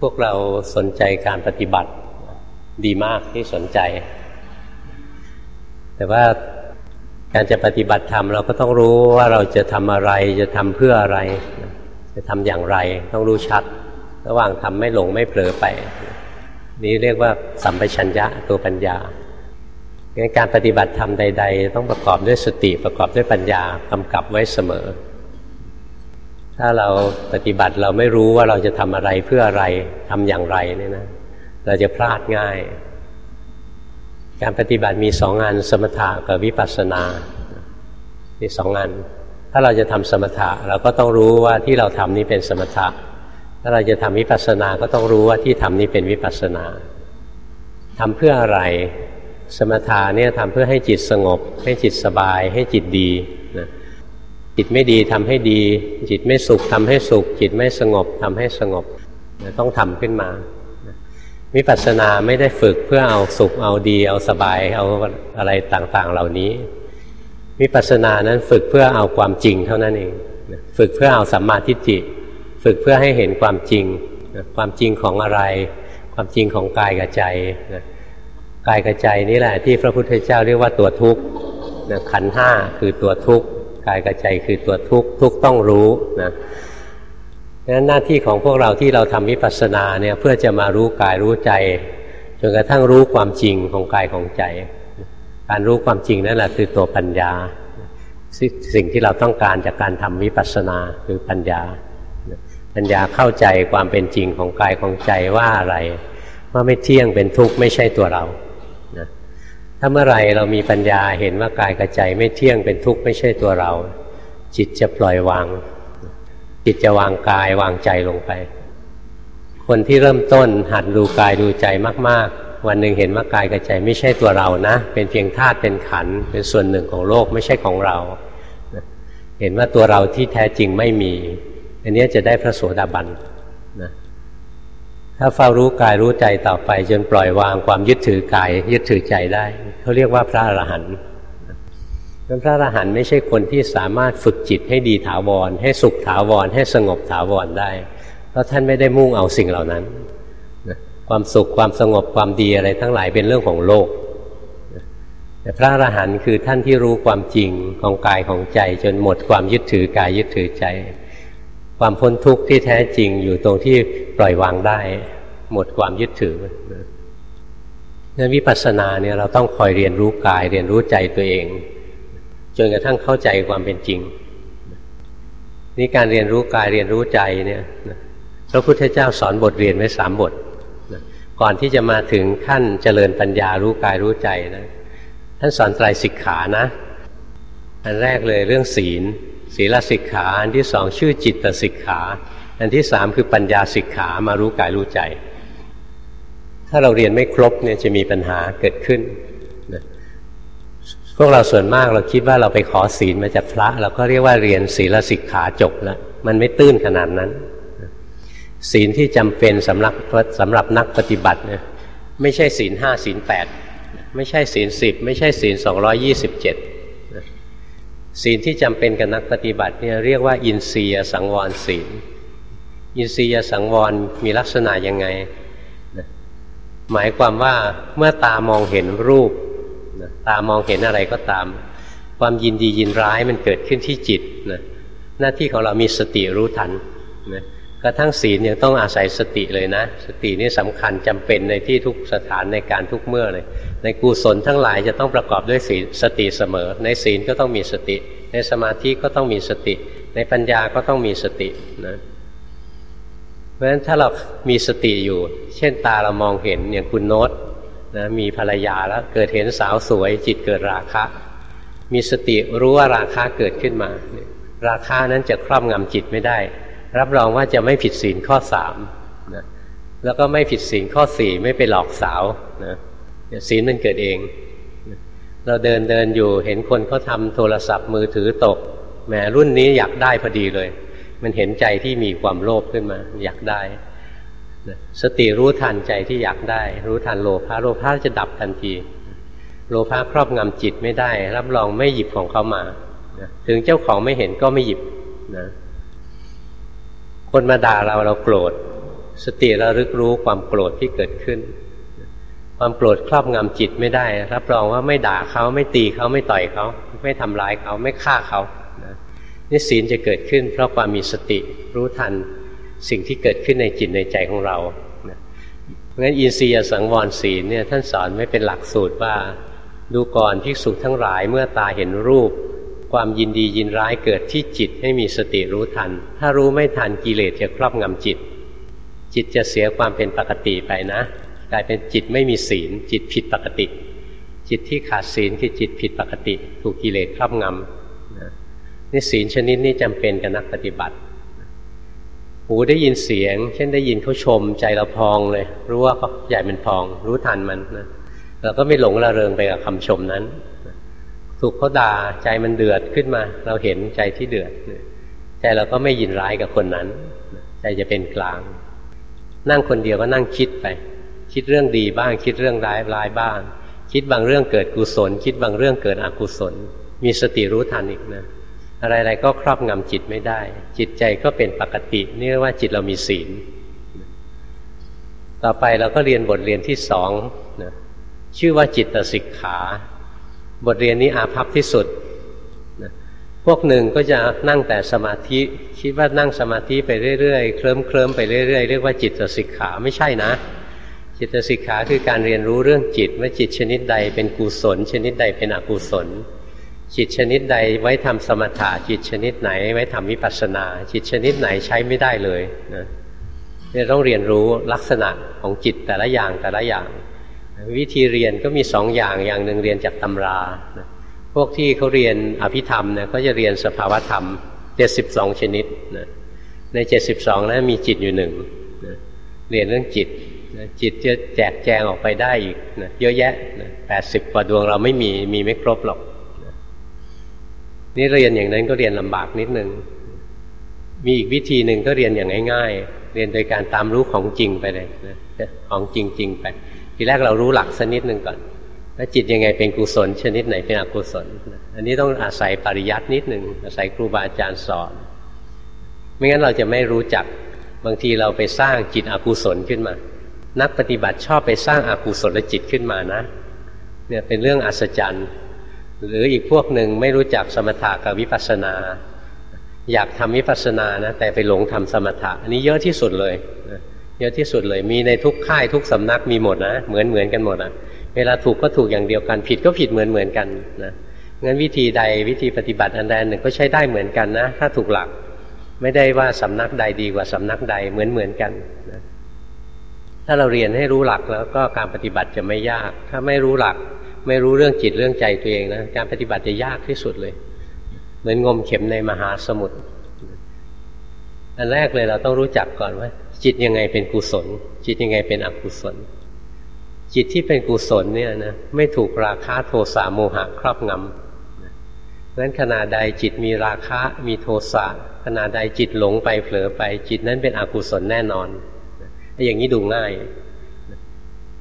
พวกเราสนใจการปฏิบัติดีมากที่สนใจ แต่ว่าการจะปฏิบัติธรรมเราก็ต้องรู้ว่าเราจะทำอะไรจะทำเพื่ออะไร จะทำอย่างไร ต้องรู้ชัด ระหว่างทำไม่หลงไม่เผลอไป นี้เรียกว่าสัมปชัญญะตัวปัญญาการปฏิบัติธรรมใด ๆ ต้องประกอบด้วยสติประกอบด้วยปัญญากำกับไว้เสมอ ถ้าเราปฏิบัติเราไม่รู้ว่าเราจะทำอะไรเพื่ออะไรทำอย่างไรเนี่ยนะ เราจะพลาดง่าย การปฏิบัติมีสองงานสมถะกับวิปัสสนา มีสองงาน ถ้าเราจะทำสมถะเราก็ต้องรู้ว่าที่เราทำนี้เป็นสมถะ ถ้าเราจะทำวิปัสสนาก็ต้องรู้ว่าที่ทำนี้เป็นวิปัสสนาทำเพื่ออะไร สมถะเนี่ยทำเพื่อให้จิตสงบ ให้จิตสบาย ให้จิตดี จิตไม่ดีทำให้ดี จิตไม่สุขทำให้สุข จิตไม่สงบทำให้สงบต้องทำขึ้นมาวิปัสสนาไม่ได้ฝึกเพื่อเอาสุขเอาดีเอาสบายเอาอะไรต่างๆเหล่านี้วิปัสสนานั้นฝึกเพื่อเอาความจริงเท่านั้นเองฝึกเพื่อเอาสัมมาทิฏฐิฝึกเพื่อให้เห็นความจริงความจริงของอะไร ความจริงของกายกับใจกายกับใจนี่แหละที่พระพุทธเจ้าเรียกว่าตัวทุกข์ขันห้าคือตัวทุกข์ กายกับใจคือตัวทุกข์ทุกต้องรู้นะดังนั้นหน้าที่ของพวกเราที่เราทำวิปัสสนาเนี่ยเพื่อจะมารู้กายรู้ใจจนกระทั่งรู้ความจริงของกายของใจ การรู้ความจริงนั่นแหละคือตัวปัญญา สิ่งที่เราต้องการจากการทำวิปัสสนาคือปัญญา ปัญญาเข้าใจความเป็นจริงของกายของใจว่าอะไร ว่าไม่เที่ยงเป็นทุกข์ไม่ใช่ตัวเรา ถ้าเมื่อไรเรามีปัญญาเห็นว่ากายกับใจไม่เที่ยงเป็นทุกข์ไม่ใช่ตัวเรา จิตจะปล่อยวาง จิตจะวางกายวางใจลงไป คนที่เริ่มต้นหัดดูกายดูใจมาก ๆ วันหนึ่งเห็นว่ากายกับใจไม่ใช่ตัวเรานะ เป็นเพียงธาตุเป็นขันเป็นส่วนหนึ่งของโลกไม่ใช่ของเรา เห็นว่าตัวเราที่แท้จริงไม่มี อันนี้จะได้พระโสดาบันนะ ถ้าเฝ้ารู้กายรู้ใจต่อไป จนปล่อยวางความยึดถือกาย ยึดถือใจได้เขาเรียกว่าพระอรหันต์พระอรหันต์ไม่ใช่คนที่สามารถฝึกจิตให้ดีถาวร ให้สุขถาวร ให้สงบถาวรได้ เพราะท่านไม่ได้มุ่งเอาสิ่งเหล่านั้นความสุขความสงบความดีอะไรทั้งหลายเป็นเรื่องของโลกแต่พระอรหันต์คือท่านที่รู้ความจริงของกายของใจ จนหมดความยึดถือกายยึดถือใจ ความพ้นทุกข์ที่แท้จริงอยู่ตรงที่ปล่อยวางได้ หมดความยึดถือนั้นวิปัสสนาเนี่ยเราต้องคอยเรียนรู้กาย เรียนรู้ใจตัวเองจนกระทั่งเข้าใจความเป็นจริงนี่การเรียนรู้กายเรียนรู้ใจเนี่ยพระพุทธเจ้าสอนบทเรียนไว้สามบทก่อนที่จะมาถึงขั้นเจริญปัญญารู้กายรู้ใจนะท่านสอนไตรสิกขานะ อันแรกเลยเรื่องศีล ศีลสิกขาอันที่สองชื่อจิตสิกขา อันที่สามคือปัญญาสิกขามารู้กายรู้ใจ ถ้าเราเรียนไม่ครบเนี่ยจะมีปัญหาเกิดขึ้นพวกเราส่วนมากเราคิดว่าเราไปขอศีลมาจากพระ เราก็เรียกว่าเรียนศีลสิกขาจบแล้วมันไม่ตื้นขนาดนั้น ศีลที่จำเป็นสำหรับสำหรับนักปฏิบัติเนี่ยไม่ใช่ศีลห้าศีลแปดไม่ใช่ศีลสิบไม่ใช่ศีลสองร้อยี่สิบเจ็ด ศีลที่จำเป็นกับนักปฏิบัติเนี่ยเรียกว่า อินทรียสังวรศีล อินทรียสังวรมีลักษณะยังไง หมายความว่าเมื่อตามองเห็นรูป ตามองเห็นอะไรก็ตาม ความยินดียินร้ายมันเกิดขึ้นที่จิตนะหน้าที่ของเรามีสติรู้ทันนะ กระทั่งศีลยังต้องอาศัยสติเลยนะ สตินี่สำคัญจำเป็นในที่ทุกสถานในการทุกเมื่อเลย ในกุศลทั้งหลายจะต้องประกอบด้วยศีลสติเสมอ ในศีลก็ต้องมีสติ ในสมาธิก็ต้องมีสติ ในปัญญาก็ต้องมีสตินะเพราะฉะนั้นถ้าเรามีสติอยู่ เช่นตาเรามองเห็นอย่างคุณโน้ตนะมีภรรยาแล้วเกิดเห็นสาวสวย จิตเกิดราคะ มีสติรู้ว่าราคะเกิดขึ้นมา ราคานั้นจะครอบงำจิตไม่ได้ รับรองว่าจะไม่ผิดศีลข้อสามนะแล้วก็ไม่ผิดศีลข้อสี่ไม่ไปหลอกสาวนะศีลมันเกิดเอง เราเดินเดินอยู่เห็นคนเขาทาโทรศัพท์มือถือตกแหมรุ่นนี้อยากได้พอดีเลย มันเห็นใจที่มีความโลภขึ้นมา อยากได้สติรู้ทันใจที่อยากได้ รู้ทันโลภะโลภะจะดับทันที โลภะครอบงำจิตไม่ได้ รับรองไม่หยิบของเขามา ถึงเจ้าของไม่เห็นก็ไม่หยิบนะ คนมาด่าเราเราโกรธ สติเระลึกรู้ความโกรธที่เกิดขึ้น ความโกรธครอบงำจิตไม่ได้ รับรองว่าไม่ด่าเขาไม่ตีเขาไม่ต่อยเขา ไม่ทำร้ายเขาไม่ฆ่าเขานี่ศีลจะเกิดขึ้น เพราะความมีสติรู้ทันสิ่งที่เกิดขึ้นในจิตในใจของเราเพราะฉะนั้นอินทรียสังวรศีลเนี่ยท่านสอนไม่เป็นหลักสูตรว่า ดูก่อนภิกษุทั้งหลายเมื่อตาเห็นรูป ความยินดียินร้ายเกิดที่จิตให้มีสติรู้ทัน ถ้ารู้ไม่ทันกิเลสจะครอบงำจิต จิตจะเสียความเป็นปกติไปนะกลายเป็นจิตไม่มีศีล จิตผิดปกติ จิตที่ขาดศีลคือจิตผิดปกติ ถูกกิเลสครอบงำนี่ศีลชนิดนี้จำเป็นกับนักปฏิบัติ หูได้ยินเสียง เช่นได้ยินเขาชม ใจเราพองเลย รู้ว่าเขาใหญ่เป็นพอง รู้ทันมันนะเราก็ไม่หลงระเริงไปกับคำชมนั้น ถูกเขาด่าใจมันเดือดขึ้นมา เราเห็นใจที่เดือดใจเราก็ไม่ยินร้ายกับคนนั้น ใจจะเป็นกลาง นั่งคนเดียวก็นั่งคิดไป คิดเรื่องดีบ้าง คิดเรื่องร้ายร้ายบ้าง คิดบางเรื่องเกิดกุศล คิดบางเรื่องเกิดอกุศล มีสติรู้ทันอีกนะอะไรๆก็ครอบงำจิตไม่ได้ จิตใจก็เป็นปกตินี่เรียกว่าจิตเรามีศีล ต่อไปเราก็เรียนบทเรียนที่สองนะชื่อว่าจิตสิกขา บทเรียนนี้อาภัพที่สุดนะพวกหนึ่งก็จะนั่งแต่สมาธิ คิดว่านั่งสมาธิไปเรื่อยๆ เคลิ้มเคลิ้มไปเรื่อยๆ เรียกว่าจิตสิกขาไม่ใช่นะ จิตสิกขาคือการเรียนรู้เรื่องจิตว่าจิตชนิดใดเป็นกุศล ชนิดใดเป็นอกุศล จิตชนิดใดไว้ทำสมถะจิตชนิดไหน ไว้ทำวิปัสสนา จิตชนิดไหนใช้ไม่ได้เลยนะเนี่ยต้องเรียนรู้ลักษณะของจิตแต่ละอย่างแต่ละอย่าง วิธีเรียนก็มีสองอย่างอย่างหนึ่งเรียนจากตำรา พวกที่เขาเรียนอภิธรรมเนี่ยก็จะเรียนสภาวธรรมเจ็ดสิบสองชนิดนะในเจ็ดสิบสองนั้นมีจิตอยู่หนึ่งนะเรียนเรื่องจิตนะจิตจะแจกแจงออกไปได้อีกนะเยอะแยะแปดสิบกว่าดวงเราไม่มีมีไม่ครบหรอกนี่เรียนอย่างนั้นก็เรียนลำบากนิดนึง มีอีกวิธีหนึ่งก็เรียนอย่างง่าย ๆ เรียนโดยการตามรู้ของจริงไปเลยนะของจริงๆไป ทีแรกเรารู้หลักสักนิดหนึ่งก่อนว่าจิตยังไงเป็นกุศล ชนิดไหนเป็นอกุศล อันนี้ต้องอาศัยปริยัตินิดหนึ่งอาศัยครูบาอาจารย์สอน ไม่งั้นเราจะไม่รู้จักบางทีเราไปสร้างจิตอกุศลขึ้นมา นักปฏิบัติชอบไปสร้างอากุศลจิตขึ้นมานะเนี่ยเป็นเรื่องอัศจรรย์หรืออีกพวกหนึ่งไม่รู้จักสมถะกับวิปัสสนา อยากทำวิปัสสนานะแต่ไปหลงทำสมถะอันนี้เยอะที่สุดเลย เยอะที่สุดเลยมีในทุกค่ายทุกสำนักมีหมดนะเหมือนเหมือนกันหมดอะเวลาถูกก็ถูกอย่างเดียวกัน ผิดก็ผิดเหมือนเหมือนกันนะงั้นวิธีใดวิธีปฏิบัติอันใดหนึ่งก็ใช้ได้เหมือนกันนะ ถ้าถูกหลักไม่ได้ว่าสำนักใดดีกว่าสำนักใดเหมือนเหมือนกันนะถ้าเราเรียนให้รู้หลักแล้วก็การปฏิบัติจะไม่ยาก ถ้าไม่รู้หลัก ไม่รู้เรื่องจิตเรื่องใจตัวเองนะการปฏิบัติจะยากที่สุดเลย เหมือนงมเข็มในมหาสมุทรอันแรกเลยเราต้องรู้จักก่อนว่า จิตยังไงเป็นกุศล จิตยังไงเป็นอกุศล จิตที่เป็นกุศลเนี่ยนะไม่ถูกราคะโทสะโมหะครอบงำเพราะฉะนั้นขณะใดจิตมีราคะมีโทสะขณะใดจิตหลงไปเผลอไป จิตนั้นเป็นอกุศลแน่นอนอย่างนี้ดูง่าย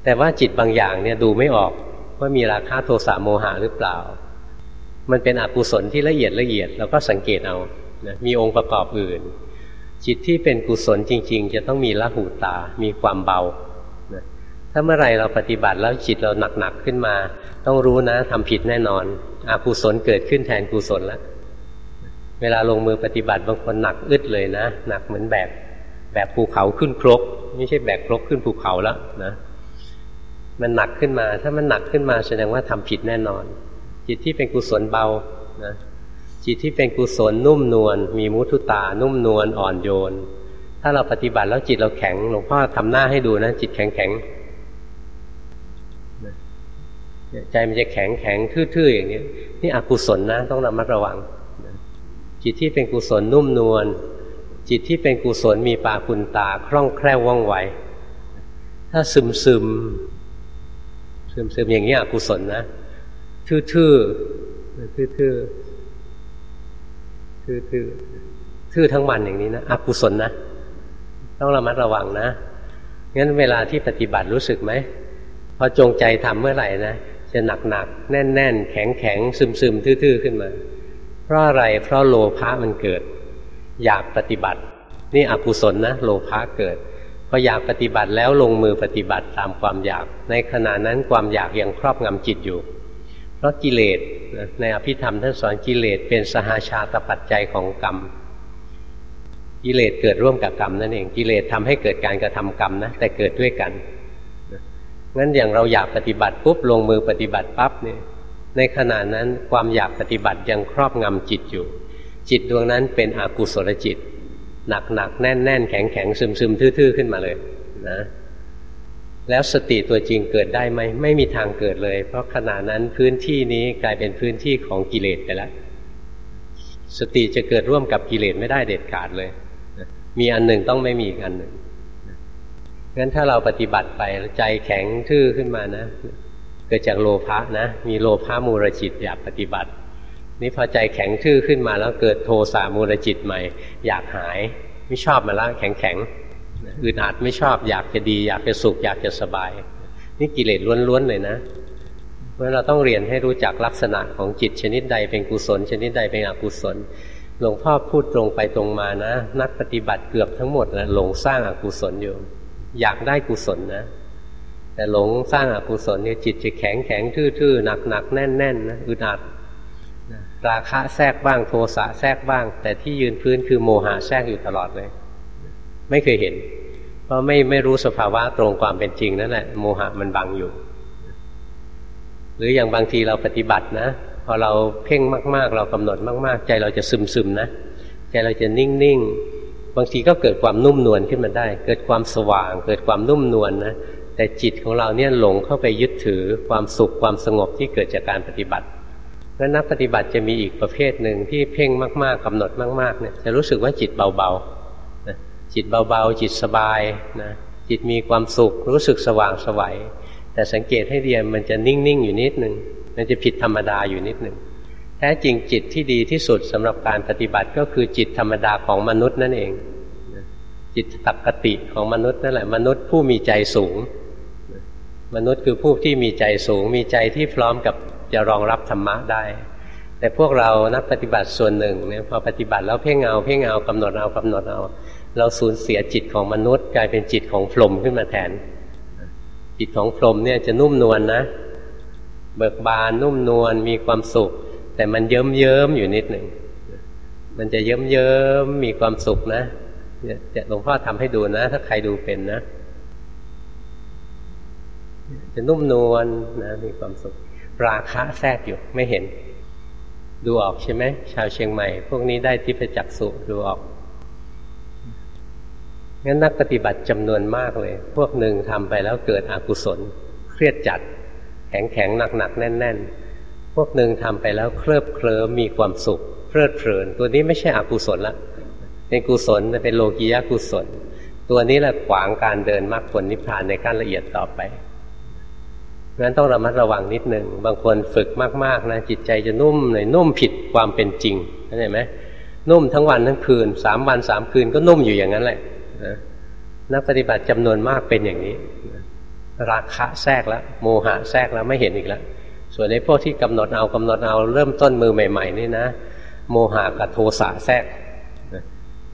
แต่ว่าจิตบางอย่างเนี่ยดูไม่ออกว่ามีราคะโทสะโมหะหรือเปล่า มันเป็นอกุศลที่ละเอียดละเอียดเราก็สังเกตเอานะมีองค์ประกอบอื่น จิตที่เป็นกุศลจริง ๆ จะต้องมีละหูตา มีความเบานะถ้าเมื่อไรเราปฏิบัติแล้วจิตเราหนัก ๆ ขึ้นมา ต้องรู้นะทำผิดแน่นอนอกุศลเกิดขึ้นแทนกุศลแล้ว เวลาลงมือปฏิบัติบางคนหนักอึดเลยนะ หนักเหมือนแบบแบบภูเขาขึ้นครก ไม่ใช่แบกครกขึ้นภูเขาแล้วนะ มันหนักขึ้นมา ถ้ามันหนักขึ้นมาแสดงว่าทำผิดแน่นอน จิตที่เป็นกุศลเบานะ จิตที่เป็นกุศลนุ่มนวลมีมุทุตานุ่มนวลอ่อนโยน ถ้าเราปฏิบัติแล้วจิตเราแข็งหลวงพ่อทำหน้าให้ดูนะ จิตแข็งแข็งใจมันจะแข็งแข็งทื่อๆอย่างนี้นี่อกุศลนะต้องระมัดระวัง จิตที่เป็นกุศลนุ่มนวลจิตที่เป็นกุศลมีปาคุณตาคล่องแคล่วว่องไวถ้าซึมซึมซึมซึมอย่างนี้อกุศลนะ ทื่อทื่อทื่อ ทื่อทื่อทื่อทั้งวันอย่างนี้นะอกุศลนะ ต้องระมัดระวังนะงั้นเวลาที่ปฏิบัติรู้สึกไหมพอจงใจทำเมื่อไหร่นะจะหนักหนักแน่นแน่นแข็งแข็งซึมซึมทื่อๆขึ้นมา เพราะอะไรเพราะโลภะมันเกิด อยากปฏิบัติ นี่อกุศลนะโลภะเกิดพพออยากปฏิบัติแล้วลงมือปฏิบัติตามความอยาก ในขณะนั้นความอยากยังครอบงำจิตอยู่ เพราะกิเลสในอภิธรรมท่านสอนกิเลสเป็นสหาชาตปัจจัยของกรรม กิเลสเกิดร่วมกับกรรมนั่นเองกิเลสทำให้เกิดการกระทำกรรมนะแต่เกิดด้วยกันงั้นอย่างเราอยากปฏิบัติปุ๊บลงมือปฏิบัติปั๊บเนี่ยในขณะนั้นความอยากปฏิบัติยังครอบงำจิตอยู่ จิตดวงนั้นเป็นอกุศลจิต หนักหนักแน่นแน่นแข็งแข็งซึมซึมทื่อๆขึ้นมาเลยนะ แล้วสติตัวจริงเกิดได้ไหมไม่มีทางเกิดเลย เพราะขณะนั้นพื้นที่นี้กลายเป็นพื้นที่ของกิเลสไปแล้วสติจะเกิดร่วมกับกิเลสไม่ได้เด็ดขาดเลย มีอันหนึ่งต้องไม่มีอีกอันหนึ่งงั้นถ้าเราปฏิบัติไปใจแข็งทื่อขึ้นมานะ เกิดจากโลภะนะ มีโลภะมูรจิตอยากปฏิบัติ นี่พอใจแข็งทื่อขึ้นมาแล้วเกิดโทสะมูลจิตใหม่ อยากหาย ไม่ชอบมาล้วแข็งแข็ง อึดอัดไม่ชอบอยากจะดี อยากจะสุขอยากจะสบาย นี่กิเลสล้วนๆเลยนะ เพราะเราต้องเรียนให้รู้จักลักษณะของจิตชนิดใดเป็นกุศล ชนิดใดเป็นอกุศลหลวงพ่อพูดตรงไปตรงมานะ นักปฏิบัติเกือบทั้งหมดนะหลงสร้างอากุศลอยู่ อยากได้กุศลนะ แต่หลงสร้างอากุศลเนี่ยจิตจะแข็งแข็งทื่อๆหนักๆแน่นๆนะอึดอัดราคะแทรกบ้างโทสะแทรกบ้าง แต่ที่ยืนพื้นคือโมหะแทรกอยู่ตลอดเลย ไม่เคยเห็น เพราะไม่ไม่รู้สภาวะตรงความเป็นจริงนั่นแหละโมหะมันบังอยู่ หรืออย่างบางทีเราปฏิบัตินะพอเราเพ่งมากๆ เรากำหนดมากๆ ใจเราจะซึมซึมนะใจเราจะนิ่งๆ บางทีก็เกิดความนุ่มนวลขึ้นมาได้ เกิดความสว่าง เกิดความนุ่มนวลนะแต่จิตของเราเนี่ยหลงเข้าไปยึดถือความสุขความสงบที่เกิดจากการปฏิบัติแล้วนักปฏิบัติจะมีอีกประเภทหนึ่งที่เพ่งมาก ๆกำหนดมากๆเนี่ยจะรู้สึกว่าจิตเบาๆ จิตเบาๆ จิตสบายนะจิตมีความสุขรู้สึกสว่างสวัยแต่สังเกตให้เรียนมันจะนิ่ง ๆ อยู่นิดหนึ่งมันจะผิดธรรมดาอยู่นิดหนึ่งแท้จริงจิตที่ดีที่สุดสำหรับการปฏิบัติก็คือจิตธรรมดาของมนุษย์นั่นเองจิตตักติของมนุษย์นั่นแหละมนุษย์ผู้มีใจสูง มนุษย์คือผู้ที่มีใจสูง มีใจที่พร้อมกับจะรองรับธรรมะได้ แต่พวกเรานักปฏิบัติส่วนหนึ่งเนี่ยพอปฏิบัติแล้วเพ่งเอาเพ่งเอากำหนดเอากำหนดเอา เราสูญเสียจิตของมนุษย์ กลายเป็นจิตของพรหมขึ้นมาแทน จิตของพรหมเนี่ยจะนุ่มนวลนนะ เบิกบานนุ่มนวลมีความสุข แต่มันเยิ้มเยิ้มอยู่นิดหนึ่งมันจะเยิ้มเยิ้มมีความสุขนะเนี่ยหลวงพ่อทำให้ดูนะ ถ้าใครดูเป็นนะ จะนุ่มนวลนะ มีความสุข ราคะแทรกอยู่ไม่เห็น ดูออกใช่ไหมชาวเชียงใหม่ พวกนี้ได้ทิพจักสุดูออก งั้นนักปฏิบัติจำนวนมากเลย พวกหนึ่งทำไปแล้วเกิดอกุศล เครียดจัด แข็งแข็งหนักหนักแน่นแน่นพวกหนึ่งทำไปแล้วเคลิบเคลิ้มมีความสุข เพลิดเพลิน ตัวนี้ไม่ใช่อกุศลละเป็นกุศลเป็นโลกียะกุศล ตัวนี้แหละขวางการเดินมรรคผลนิพพานในขั้นละเอียดต่อไปงั้นต้องระมัดระวังนิดหนึ่งบางคนฝึกมากๆนะจิตใจจะนุ่มหน่อยนุ่มผิดความเป็นจริงเข้าใจไหมนุ่มทั้งวันทั้งคืนสามวันสามคืนก็นุ่มอยู่อย่างนั้นแหละ นะนักปฏิบัติจำนวนมากเป็นอย่างนี้ราคะแทรกแล้วโมหะแทรกแล้วไม่เห็นอีกแล้วส่วนในพวกที่กำหนดเอากำหนดเอาเริ่มต้นมือใหม่ ๆ นี่นะ โมหะกับโทสะแทรก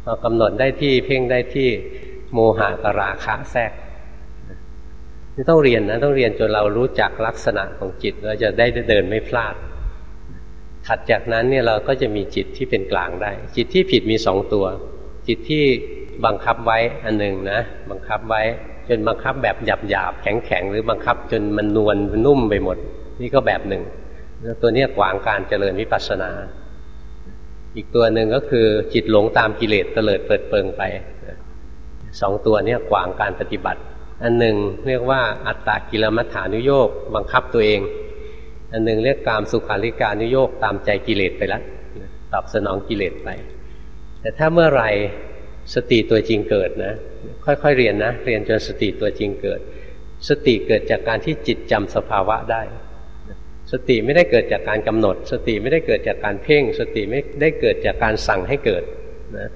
พอกำหนดได้ที่เพ่งได้ที่โมหะกับราคะแทรกนี่ต้องเรียนนะต้องเรียนจนเรารู้จักลักษณะของจิตเราจะได้เดินไม่พลาด ถัดจากนั้นเนี่ยเราก็จะมีจิตที่เป็นกลางได้ จิตที่ผิดมีสองตัว จิตที่ บังคับไว้อันหนึ่งนะบังคับไว้จนบังคับแบบหยาบหยาบแข็งแข็งหรือบังคับจนมันนวลนุ่มไปหมด นี่ก็แบบหนึ่งตัวนี้ขวางการเจริญวิปัสสนา อีกตัวหนึ่งก็คือจิตหลงตามกิเลสเตลิดเปิดเปิงไปสองตัวนี้ขวางการปฏิบัติ อันหนึ่งเรียกว่าอัตตากิลมัฏฐานุโยกบังคับตัวเอง อันหนึ่งเรียกกามสุขาริการนุโยกตามใจกิเลสไปแล้วตอบสนองกิเลสไป แต่ถ้าเมื่อไหร่ สติตัวจริงเกิดนะ ค่อยๆเรียนนะ เรียนจนสติตัวจริงเกิด สติเกิดจากการที่จิตจำสภาวะได้ สติไม่ได้เกิดจากการกำหนด สติไม่ได้เกิดจากการเพ่ง สติไม่ได้เกิดจากการสั่งให้เกิดนะ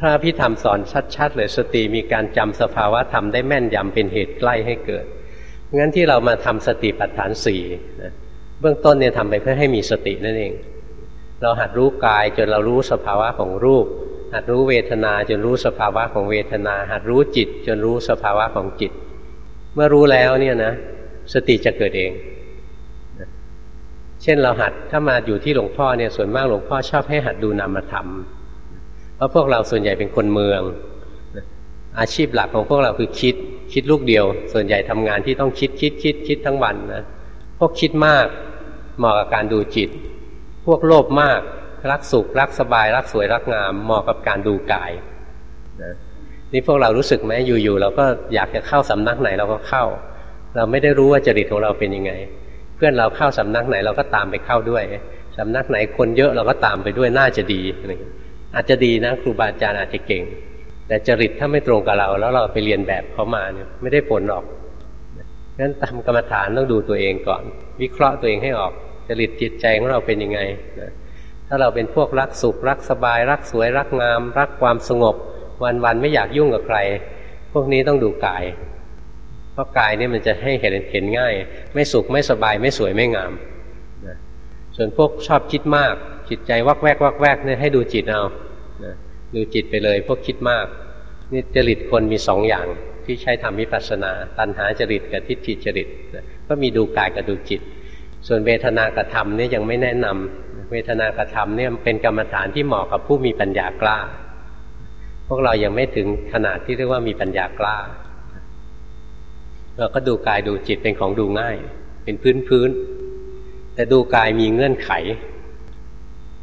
พระพิธรรมสอนชัดๆเลยสติมีการจำสภาวะธรรมได้แม่นยำเป็นเหตุใกล้ให้เกิดงั้นที่เรามาทำสติปัฏฐานสี่นะเบื้องต้นเนี่ยทำไปเพื่อให้มีสตินั่นเอง เราหัดรู้กายจนเรารู้สภาวะของรูป หัดรู้เวทนาจนรู้สภาวะของเวทนา หัดรู้จิตจนรู้สภาวะของจิต เมื่อรู้แล้วเนี่ยนะ สติจะเกิดเอง เช่นเราหัดถ้ามาอยู่ที่หลวงพ่อเนี่ยส่วนมากหลวงพ่อชอบให้หัดดูนามธรรม เพราะพวกเราส่วนใหญ่เป็นคนเมือง อาชีพหลักของพวกเราคือคิดคิดลูกเดียว ส่วนใหญ่ทำงานที่ต้องคิดคิดคิดคิดทั้งวันนะพวกคิดมากเหมาะกับการดูจิต พวกโลภมาก รักสุข รักสบาย รักสวยรักงามเหมาะกับการดูกายนะนี่พวกเรารู้สึกไหมอยู่ๆเราก็อยากจะเข้าสำนักไหนเราก็เข้า เราไม่ได้รู้ว่าจริตของเราเป็นยังไง เพื่อนเราเข้าสำนักไหนเราก็ตามไปเข้าด้วยสำนักไหนคนเยอะเราก็ตามไปด้วยน่าจะดีออาจจะดีนะครูบาอาจารย์อาจจะเก่ง แต่จริตถ้าไม่ตรงกับเรา แล้วเราไปเรียนแบบเขามาเนี่ยไม่ได้ผลหรอกงั้นทำกรรมฐานต้องดูตัวเองก่อน วิเคราะห์ตัวเองให้ออกจริตจิตใจของเราเป็นยังไงนะ ถ้าเราเป็นพวกรักสุขรักสบาย รักสวยรักงาม รักความสงบ วันๆไม่อยากยุ่งกับใคร พวกนี้ต้องดูกาย เพราะกายนี่มันจะให้เห็นเห็นง่าย ไม่สุขไม่สบายไม่สวยไม่งามนะส่วนพวกชอบคิดมาก จิตใจวักแวกวักแวกเนี่ยให้ดูจิตเอานะดูจิตไปเลย พวกคิดมากนี่จริตคนมีสองอย่างที่ใช้ทำวิปัสสนา ตัณหาจริตกับทิฏฐิจริตก็มีดูกายกับดูจิต ส่วนเวทนากระทำนี่ยังไม่แนะนำเวทนากระทำเนี่ยเป็นกรรมฐานที่เหมาะกับผู้มีปัญญากล้า พวกเรายังไม่ถึงขนาดที่เรียกว่ามีปัญญากล้า เราก็ดูกายดูจิตเป็นของดูง่าย เป็นพื้นพื้นแต่ดูกายมีเงื่อนไข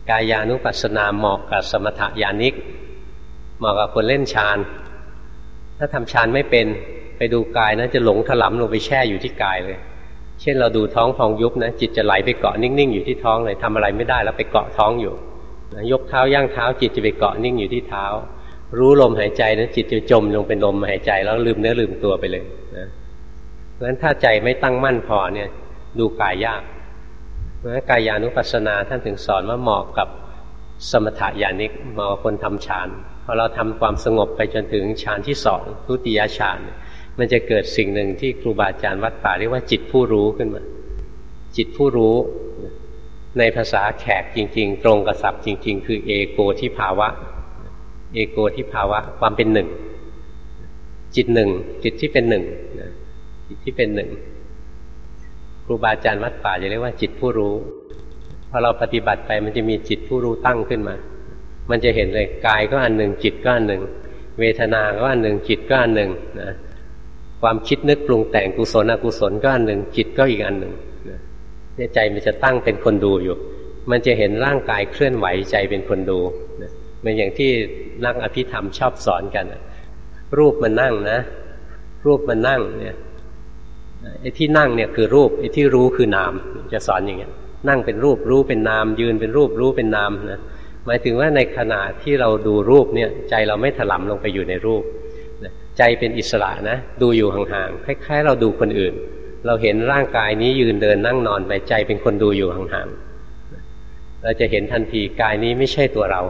กายานุปัสสนาเหมาะกับสมถยานิก เหมาะกับคนเล่นฌานถ้าทำฌานไม่เป็นไปดูกายนะจะหลงถลำลงไปแช่อยู่ที่กายเลย เช่นเราดูท้องพองยุบนะจิตจะไหลไปเกาะนิ่งๆอยู่ที่ท้องเลยทำอะไรไม่ได้แล้วไปเกาะท้องอยู่ยกเท้าย่างเท้า จิตจะไปเกาะนิ่งอยู่ที่เท้า รู้ลมหายใจนะจิตจะจมลงเป็นลมหายใจแล้วลืมเนื้อลืมตัวไปเลยนะเพราะฉะนั้นถ้าใจไม่ตั้งมั่นพอเนี่ยดูกายยากเพราะฉะนั้นกายานุปัสสนาท่านถึงสอนว่าเหมาะกับสมถะญาณิกเหมาะคนทำฌานพอเราทำความสงบไปจนถึงฌานที่สองทุติยฌานเมันจะเกิดสิ่งหนึ่งที่ครูบาอาจารย์วัดป่าเรียกว่าจิตผู้รู้ขึ้นมา จิตผู้รู้ ในภาษาแขกจริง ๆ ตรงกับศัพท์จริง ๆ คือเอโกที่ภาวะ เอโกที่ภาวะ ความเป็นหนึ่ง จิตหนึ่ง จิตที่เป็นหนึ่งจิตที่เป็นหนึ่งครูบาอาจารย์วัดป่าจะเรียกว่าจิตผู้รู้พอเราปฏิบัติไปมันจะมีจิตผู้รู้ตั้งขึ้นมา มันจะเห็นเลยกายก็อันหนึ่งจิตก็อันหนึ่งเวทนาก็อันหนึ่งจิตก็อันหนึ่งนะ ความคิดนึกปรุงแต่งกุศลอกุศลก็อันหนึ่งจิตก็อีกอันหนึ่งเนี่ยใจมันจะตั้งเป็นคนดูอยู่ มันจะเห็นร่างกายเคลื่อนไหวใจเป็นคนดูเหมือนอย่างที่นักอภิธรรมชอบสอนกัน รูปมันนั่งนะ รูปมันนั่งเนี่ยไอ้ที่นั่งเนี่ยคือรูปไอ้ที่รู้คือนามจะสอนอย่างเงี้ยนั่งเป็นรูปรู้เป็นนาม ยืนเป็นรูปรู้เป็นนามนะหมายถึงว่าในขณะที่เราดูรูปเนี่ยใจเราไม่ถลำลงไปอยู่ในรูป ใจเป็นอิสระนะ ดูอยู่ห่างๆคล้ายๆ เราดูคนอื่น เราเห็นร่างกายนี้ยืนเดินนั่งนอนไปใจเป็นคนดูอยู่ห่างๆเราจะเห็นทันทีกายนี้ไม่ใช่ตัวเรา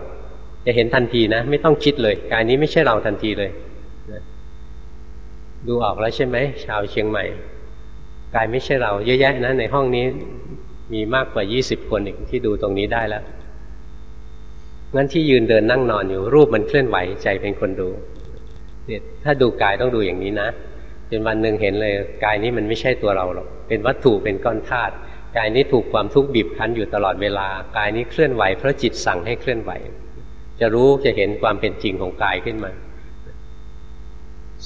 จะเห็นทันทีนะ ไม่ต้องคิดเลยกายนี้ไม่ใช่เราทันทีเลยดูออกแล้วใช่ไหมชาวเชียงใหม่กายไม่ใช่เรา เยอะแยะนะในห้องนี้มีมากกว่ายี่สิบคนอีกที่ดูตรงนี้ได้แล้วงั้นที่ยืนเดินนั่งนอนอยู่รูปมันเคลื่อนไหวใจเป็นคนดู เนี่ยถ้าดูกายต้องดูอย่างนี้นะจนวันหนึ่งเห็นเลยกายนี้มันไม่ใช่ตัวเราหรอกเป็นวัตถุเป็นก้อนธาตุกายนี้ถูกความทุกข์บีบคั้นอยู่ตลอดเวลากายนี้เคลื่อนไหวเพราะจิตสั่งให้เคลื่อนไหว จะรู้จะเห็นความเป็นจริงของกายขึ้นมา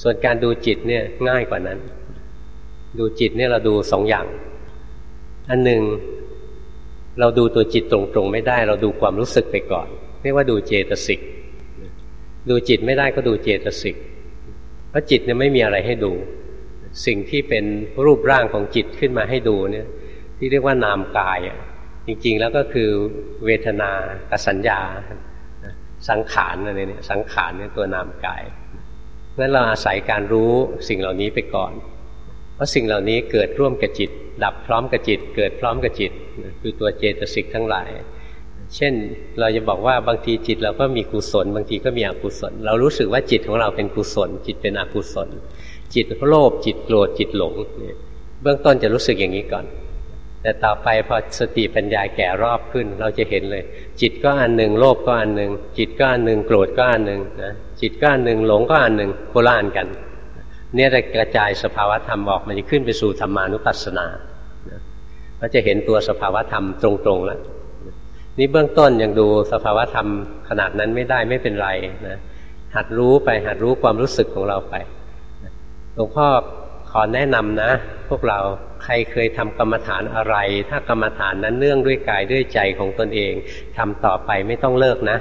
ส่วนการดูจิตเนี่ยง่ายกว่านั้น ดูจิตเนี่ยเราดูสองอย่าง อันหนึ่งเราดูตัวจิตตรงๆ ไม่ได้ เราดูความรู้สึกไปก่อน เรียกว่าดูเจตสิก ดูจิตไม่ได้ก็ดูเจตสิก เพราะจิตเนี่ยไม่มีอะไรให้ดู สิ่งที่เป็นรูปร่างของจิตขึ้นมาให้ดูเนี่ย ที่เรียกว่านามกายจริงๆแล้วก็คือเวทนากสัญญา สังขารอะไรเนี่ยสังขารเนี่ยตัวนามกายงั้นเราอาศัยการรู้สิ่งเหล่านี้ไปก่อน เพราะสิ่งเหล่านี้เกิดร่วมกับจิต ดับพร้อมกับจิต เกิดพร้อมกับจิต คือตัวเจตสิกทั้งหลาย เช่นเราจะบอกว่าบางทีจิตเราก็มีกุศล บางทีก็มีอกุศล เรารู้สึกว่าจิตของเราเป็นกุศล จิตเป็นอกุศล จิตโลภจิตโกรธจิตหลงเบื้องต้นจะรู้สึกอย่างนี้ก่อน แต่ต่อไปพอสติปัญญาแก่รอบขึ้น เราจะเห็นเลย จิตก็อันหนึ่งโลภก็อันหนึ่งจิตก็อันหนึ่งโกรธก็อันหนึ่งนะจิตก็อันหนึ่งหลงก็อันหนึ่งโคละอันกัน เนี่ยจะกระจายสภาวธรรมออกมันจะขึ้นไปสู่ธรรมานุปัสสนาก็จะเห็นตัวสภาวธรรมตรงๆแล้ว นี่เบื้องต้นยังดูสภาวธรรมขนาดนั้นไม่ได้ไม่เป็นไรนะหัดรู้ไปหัดรู้ความรู้สึกของเราไปหลวงพ่อขอแนะนำนะ พวกเราใครเคยทำกรรมฐานอะไร ถ้ากรรมฐานนั้นเนื่องด้วยกายด้วยใจของตนเองทำต่อไปไม่ต้องเลิกนะ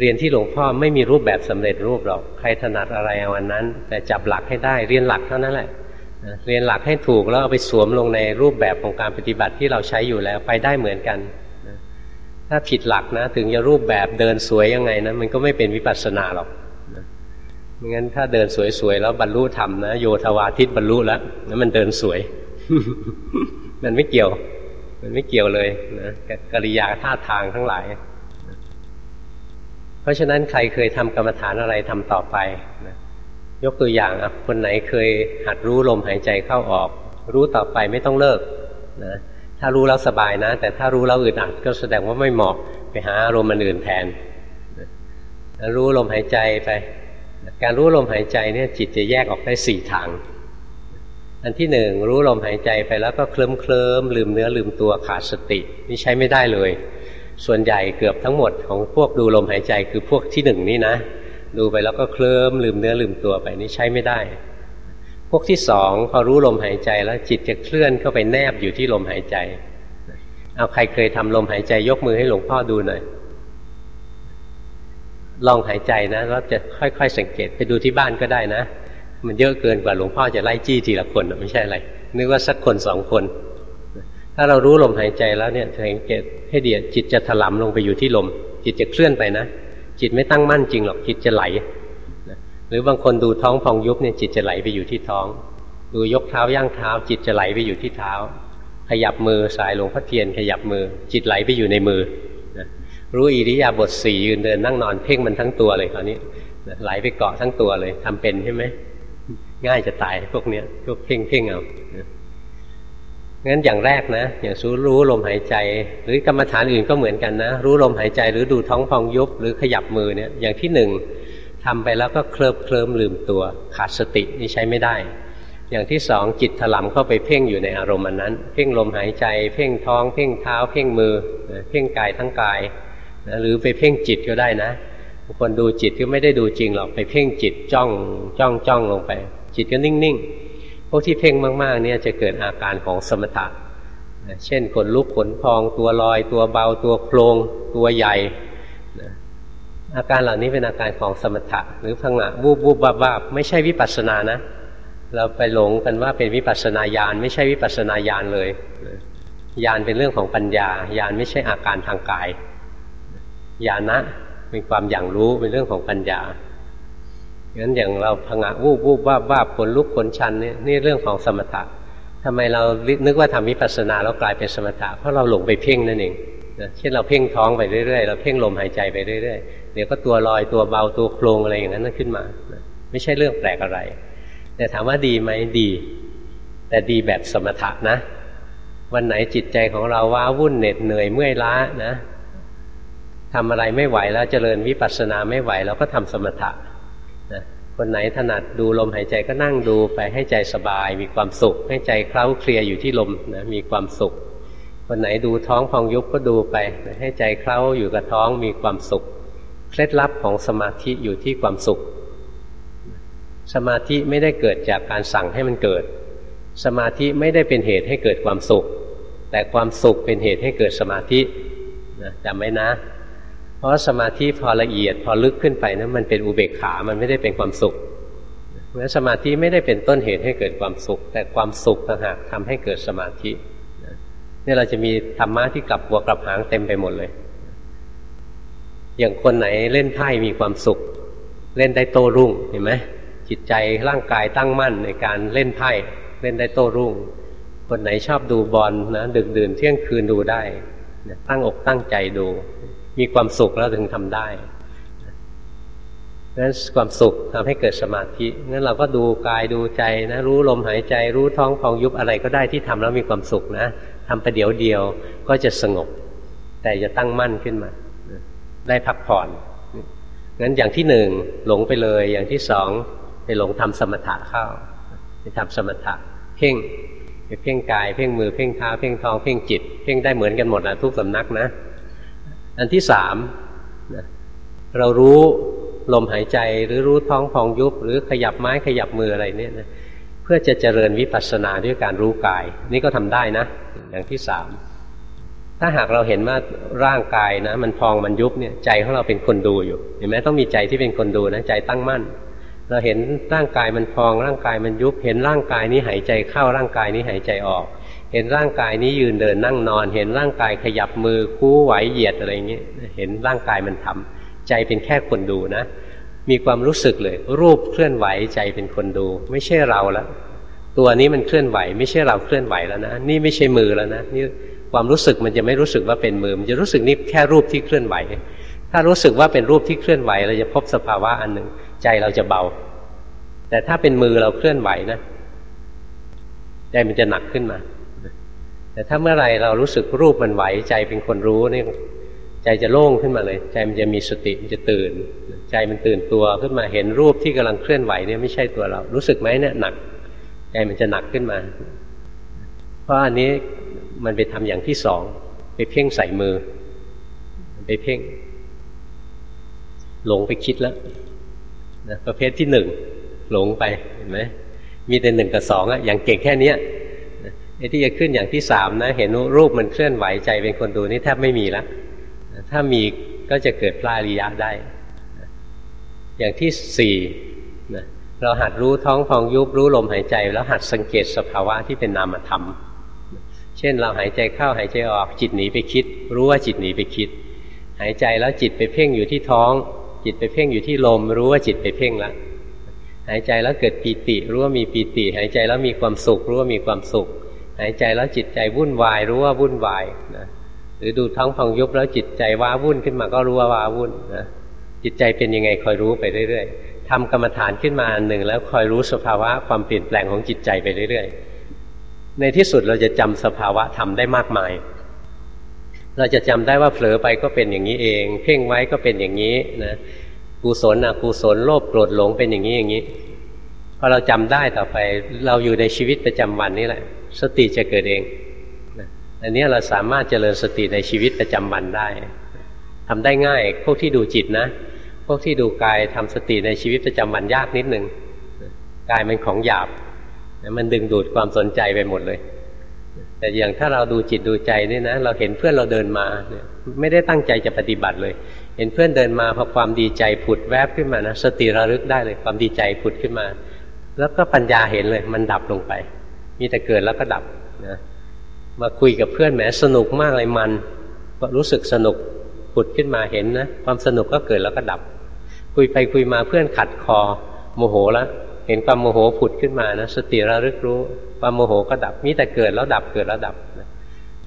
เรียนที่หลวงพ่อไม่มีรูปแบบสำเร็จรูปหรอกใครถนัดอะไรเอาวันนั้น แต่จับหลักให้ได้เรียนหลักเท่านั้นแหละเรียนหลักให้ถูกแล้วเอาไปสวมลงในรูปแบบของการปฏิบัติที่เราใช้อยู่แล้วไปได้เหมือนกัน ถ้าผิดหลักนะ ถึงจะรูปแบบเดินสวยยังไงนะมันก็ไม่เป็นวิปัสสนาหรอกไม่งั้นถ้าเดินสวยๆแล้วบรรลุธรรมนะโยธวาทิตบรรลุแล้วนั้นมันเดินสวย มันไม่เกี่ยว มันไม่เกี่ยวเลยนะกริยาท่าทางทั้งหลาย เพราะฉะนั้นใครเคยทำกรรมฐานอะไรทำต่อไปนะยกตัวอย่างอะคนไหนเคยหัดรู้ลมหายใจเข้าออก รู้ต่อไปไม่ต้องเลิกนะ ถ้ารู้แล้วสบายนะ แต่ถ้ารู้แล้วอึดอัดก็แสดงว่าไม่เหมาะไปหาอารมณ์มันอื่นแทนรู้ลมหายใจไป การรู้ลมหายใจเนี่ยจิตจะแยกออกได้สี่ทาง อันที่หนึ่งรู้ลมหายใจไปแล้วก็เคลิ้มเคลิ้มลืมเนื้อลืมตัวขาดสตินี่ใช้ไม่ได้เลย ส่วนใหญ่เกือบทั้งหมดของพวกดูลมหายใจคือพวกที่หนึ่งนี่นะ ดูไปแล้วก็เคลิ้มลืมเนื้อลืมตัวไปนี่ใช้ไม่ได้ พวกที่สองพอรู้ลมหายใจแล้วจิตจะเคลื่อนเข้าไปแนบอยู่ที่ลมหายใจ เอาใครเคยทำลมหายใจยกมือให้หลวงพ่อดูหน่อย ลองหายใจนะแล้วจะค่อยๆสังเกตไปดูที่บ้านก็ได้นะ มันเยอะเกินกว่าหลวงพ่อจะไล่จี้ทีละคนไม่ใช่อะไร นึกว่าสักคนสองคน ถ้าเรารู้ลมหายใจแล้วเนี่ยสังเกตให้เดียจิตจะถลำลงไปอยู่ที่ลม จิตจะเคลื่อนไปนะ จิตไม่ตั้งมั่นจริงหรอกจิตจะไหล หรือบางคนดูท้องพองยุบเนี่ยจิตจะไหลไปอยู่ที่ท้อง ดูยกเท้าย่างเท้า จิตจะไหลไปอยู่ที่เท้า ขยับมือสายหลวงพ่อเทียน ขยับมือ จิตไหลไปอยู่ในมือรู้อิริยาบถสี่ยืนเดินนั่งนอนเพ่งมันทั้งตัวเลยคราวนี้ไหลไปเกาะทั้งตัวเลยทำเป็นใช่ไหมง่ายจะตายพวกเนี้ยพวกเพ่งเพ่งเอางั้นอย่างแรกนะอย่างสู้รู้ลมหายใจ หรือกรรมฐานอื่นก็เหมือนกันนะ รู้ลมหายใจหรือดูท้องพองยุบหรือขยับมือเนี่ยอย่างที่หนึ่ง ทำไปแล้วก็เคลิบเคลิ้มลืมตัว ขาดสตินี่ใช้ไม่ได้ อย่างที่สองจิตถลำเข้าไปเพ่งอยู่ในอารมณ์นั้น เพ่งลมหายใจ เพ่งท้อง เพ่งเท้า เพ่งมือ เพ่งกายทั้งกายหรือไปเพ่งจิตก็ได้นะบางคนดูจิตก็ไม่ได้ดูจริงหรอกไปเพ่งจิตจ้องจ้องจ้องลงไป จิตก็นิ่งๆพวกที่เพ่งมากๆเนี่ยจะเกิดอาการของสมถะเช่นขนลุกขนพองตัวลอยตัวเบาตัวโครงตัวใหญ่ อาการเหล่านี้เป็นอาการของสมถะหรือพังะวูบวูบบ้าบ้าไม่ใช่วิปัสสนานะ เราไปหลงกันว่าเป็นวิปัสสนาญาณไม่ใช่วิปัสสนาญาณเลยญาณเป็นเรื่องของปัญญาญาณไม่ใช่อาการทางกายญาณะเป็นความอย่างรู้เป็นเรื่องของปัญญางั้นอย่างเราพังะวูบวูบว่าว่าผลลุกผลชันนี่นี่เรื่องของสมถะทำไมเรานึกว่าทำวิปัสสนาแล้วกลายเป็นสมถะเพราะเราหลงไปเพ่งนั่นเอง นะเช่นเราเพ่งท้องไปเรื่อยๆ เราเพ่งลมหายใจไปเรื่อยๆ เดี๋ยวก็ตัวลอยตัวเบาตัวโครงอะไรอย่างนั้นขึ้นมา ไม่ใช่เรื่องแปลกอะไร แต่ถามว่าดีไหมดี แต่ดีแบบสมถะนะ วันไหนจิตใจของเราว้าวุ่นเหน็ดเหนื่อยเมื่อยล้านะทำอะไรไม่ไหวแล้วเจริญวิปัสสนาไม่ไหวเราก็ทำสมถะนะคนไหนถนัดดูลมหายใจก็นั่งดูไปให้ใจสบาย มีความสุข ให้ใจเคล้าเคลียอยู่ที่ลมนะมีความสุข คนไหนดูท้องพองยุบก็ดูไป ให้ใจเคล้าอยู่กับท้องมีความสุข เคล็ดลับของสมาธิอยู่ที่ความสุข สมาธิไม่ได้เกิดจากการสั่งให้มันเกิด สมาธิไม่ได้เป็นเหตุให้เกิดความสุข แต่ความสุขเป็นเหตุให้เกิดสมาธินะจำไว้นะ เพราะสมาธิพอละเอียดพอลึกขึ้นไปนะั้นมันเป็นอุเบกขา มันไม่ได้เป็นความสุขเพราะสมาธิไม่ได้เป็นต้นเหตุให้เกิดความสุข แต่ความสุขต่างหากทำให้เกิดสมาธิ นี่เราจะมีธรรมะที่กลับหัวกลับหางเต็มไปหมดเลย อย่างคนไหนเล่นไพ่มีความสุข เล่นได้โต้รุ่งเห็นไหมจิตใจร่างกายตั้งมั่นในการเล่นไพ่เล่นได้โต้รุ่ง คนไหนชอบดูบอลนะดึกดื่นเที่ยงคืนดูได้ตั้งอกตั้งใจดู มีความสุขแล้วถึงทำได้นั้นความสุขทำให้เกิดสมาธิงั้นเราก็ดูกายดูใจนะ รู้ลมหายใจ รู้ท้องพองยุบอะไรก็ได้ที่ทำแล้วมีความสุขนะ ทำไปเดี๋ยวเดียวก็จะสงบ แต่จะตั้งมั่นขึ้นมา ได้พักผ่อนงั้นอย่างที่หนึ่งหลงไปเลย อย่างที่สองไปหลงทำสมถะเข้าไปทำสมถะเพ่งไปเพ่งกายเพ่งมือเพ่งเท้าเพ่งท้องเพ่งจิต เพ่งได้เหมือนกันหมดนะทุกสำนักนะ อันที่สามเรารู้ลมหายใจหรือรู้ท้องพองยุบหรือขยับไม้ขยับมืออะไรเนี่ยนะ พื่อจะเจริญวิปัสสนาด้วยการรู้กาย นี่ก็ทำได้นะ อย่างที่สามถ้าหากเราเห็นว่าร่างกายนะ มันพองมันยุบเนี่ยใจของเราเป็นคนดูอยู่ เห็นไหมต้องมีใจที่เป็นคนดูนะใจตั้งมั่น เราเห็นร่างกายมันพองร่างกายมันยุบ เห็นร่างกายนี้หายใจเข้าร่างกายนี้หายใจออก เห็นร่างกายนี้ยืนเดินนั่งนอน เห็นร่างกายขยับมือคู่ไหวเหยียดอะไรเงี้ยเห็นร่างกายมันทำใจเป็นแค่คนดูนะ มีความรู้สึกเลย รูปเคลื่อนไหวใจเป็นคนดู ไม่ใช่เราแล้วตัวนี้มันเคลื่อนไหว ไม่ใช่เราเคลื่อนไหวแล้วนะนี่ไม่ใช่มือแล้วนะนี่ความรู้สึกมันจะไม่รู้สึกว่าเป็นมือ มันจะรู้สึกนี่แค่รูปที่เคลื่อนไหว ถ้ารู้สึกว่าเป็นรูปที่เคลื่อนไหว เราจะพบสภาวะอันหนึ่งใจเราจะเบา แต่ถ้าเป็นมือเราเคลื่อนไหวนะใจมันจะหนักขึ้นมา แต่ถ้าเมื่อไรเรารู้สึกรูปมันไหวใจเป็นคนรู้นี่ ใจจะโล่งขึ้นมาเลย ใจมันจะมีสติมันจะตื่น ใจมันตื่นตัวขึ้นมาเห็นรูปที่กำลังเคลื่อนไหวเนี่ยไม่ใช่ตัวเรา รู้สึกไหมเนี่ยหนัก ใจมันจะหนักขึ้นมา เพราะอันนี้มันไปทำอย่างที่สองไปเพ่งใส่มือ ไปเพ่ง หลงไปคิดแล้วนะประเภทที่หนึ่งหลงไปเห็นไหมมีแต่หนึ่งกับสองอะอย่างเก่งแค่เนี้ยไอ้ที่จะขึ้นอย่างที่สามนะ เห็นรูปมันเคลื่อนไหวใจเป็นคนดูนี่แทบไม่มีแล้ว ถ้ามีก็จะเกิดพลาริยะได้ อย่างที่สี่นะเราหัดรู้ท้องพองยุบรู้ลมหายใจ แล้วหัดสังเกตสภาวะที่เป็นนามธรรม เช่นเราหายใจเข้าหายใจออกจิตหนีไปคิด รู้ว่าจิตหนีไปคิด หายใจแล้วจิตไปเพ่งอยู่ที่ท้อง จิตไปเพ่งอยู่ที่ลม รู้ว่าจิตไปเพ่งแล้วหายใจแล้วเกิดปีติ รู้ว่ามีปีติ หายใจแล้วมีความสุข รู้ว่ามีความสุข หายใจแล้วจิตใจวุ่นวาย รู้ว่าวุ่นวายนะ หรือดูท้องพองยุบแล้วจิตใจว้าวุ่นขึ้นมาก็รู้ว่าว้าวุ่นนะจิตใจเป็นยังไงคอยรู้ไปเรื่อยๆทำกรรมฐานขึ้นมาอันหนึ่ง แล้วคอยรู้สภาวะความเปลี่ยนแปลงของจิตใจไปเรื่อยๆ ในที่สุดเราจะจำสภาวะธรรมได้มากมาย เราจะจำได้ว่าเผลอไปก็เป็นอย่างนี้เอง เพ่งไว้ก็เป็นอย่างนี้นะกุศลอกุศลโลภโกรธหลงเป็นอย่างนี้อย่างนี้พอเราจำได้ต่อไป เราอยู่ในชีวิตประจำวันนี่แหละ สติจะเกิดเอง อันนี้เราสามารถเจริญสติในชีวิตประจำวันได้ทำได้ง่าย พวกที่ดูจิตนะ พวกที่ดูกายทำสติในชีวิตประจำวันยากนิดหนึ่งกายมันของหยาบมันดึงดูดความสนใจไปหมดเลย แต่อย่างถ้าเราดูจิตดูใจนี่นะ เราเห็นเพื่อนเราเดินมาไม่ได้ตั้งใจจะปฏิบัติเลย เห็นเพื่อนเดินมาพอความดีใจผุดแวบขึ้นมานะสติระลึกได้เลยความดีใจผุดขึ้นมา แล้วก็ปัญญาเห็นเลย มันดับลงไป มีแต่เกิดแล้วก็ดับนะ มาคุยกับเพื่อนแหมสนุกมากเลยมันก็รู้สึกสนุกผุดขึ้นมาเห็นนะความสนุกก็เกิดแล้วก็ดับ คุยไปคุยมาเพื่อนขัดคอ โมโหแล้วเห็นความโมโหผุดขึ้นมานะ สติระลึกรู้ความโมโหก็ดับมีแต่เกิดแล้วดับเกิดแล้วดับนะ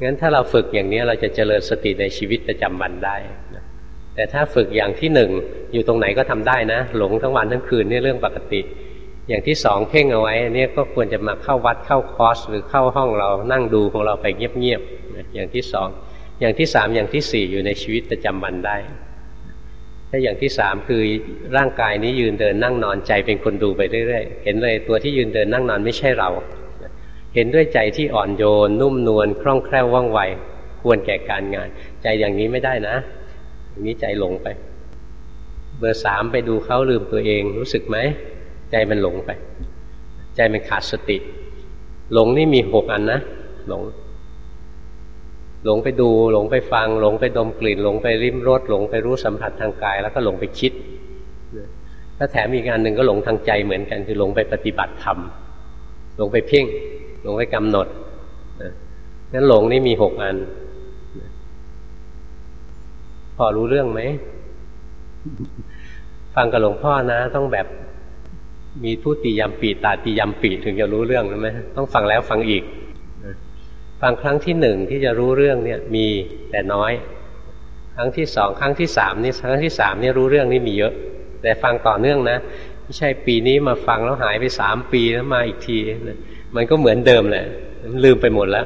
งั้นถ้าเราฝึกอย่างนี้เราจะเจริญสติในชีวิตประจำวันได้นะแต่ถ้าฝึกอย่างที่หนึ่งอยู่ตรงไหนก็ทำได้นะ หลงทั้งวันทั้งคืนนี่เรื่องปกติ อย่างที่สองเพ่งเอาไว้เนี่ยก็ควรจะมาเข้าวัดเข้าคอร์สหรือเข้าห้องเรานั่งดูของเราไปเงียบๆอย่างที่สองอย่างที่สามอย่างที่สี่อยู่ในชีวิตประจำวันได้ถ้าอย่างที่สามคือร่างกายนี้ยืนเดินนั่งนอนใจเป็นคนดูไปเรื่อยๆ เห็นเลยตัวที่ยืนเดินนั่งนอนไม่ใช่เรา เห็นด้วยใจที่อ่อนโยน นุ่มนวลคล่องแคล่วว่องไวควรแก่การงาน ใจอย่างนี้ไม่ได้นะอย่างนี้ใจหลงไป เบอร์สามไปดูเขาลืมตัวเองรู้สึกไหม ใจมันหลงไป ใจมันขาดสติ หลงนี่มีหกอันนะหลง หลงไปดู หลงไปฟัง หลงไปดมกลิ่น หลงไปริมรสหลงไปรู้สัมผัสทางกาย แล้วก็หลงไปคิดถ้าแถมอีกงานหนึ่งก็หลงทางใจเหมือนกัน คือหลงไปปฏิบัติธรรมหลงไปเพ่ง หลงไปกำหนดนั้นหลงนี่มีหกอัน พอรู้เรื่องไหมฟังกับหลวงพ่อนะ ต้องแบบ มีทุติยมปีตาติยมปีถึงจะรู้เรื่องใช่ไหมต้องฟังแล้วฟังอีกฟังครั้งที่หนึ่งที่จะรู้เรื่องเนี่ยมีแต่น้อย ครั้งที่สองครั้งที่สามนี่ครั้งที่สามนี่รู้เรื่องนี่มีเยอะ แต่ฟังต่อเนื่องนะไม่ใช่ปีนี้มาฟังแล้วหายไปสามปีแล้วมาอีกทีมันก็เหมือนเดิมแหละลืมไปหมดแล้ว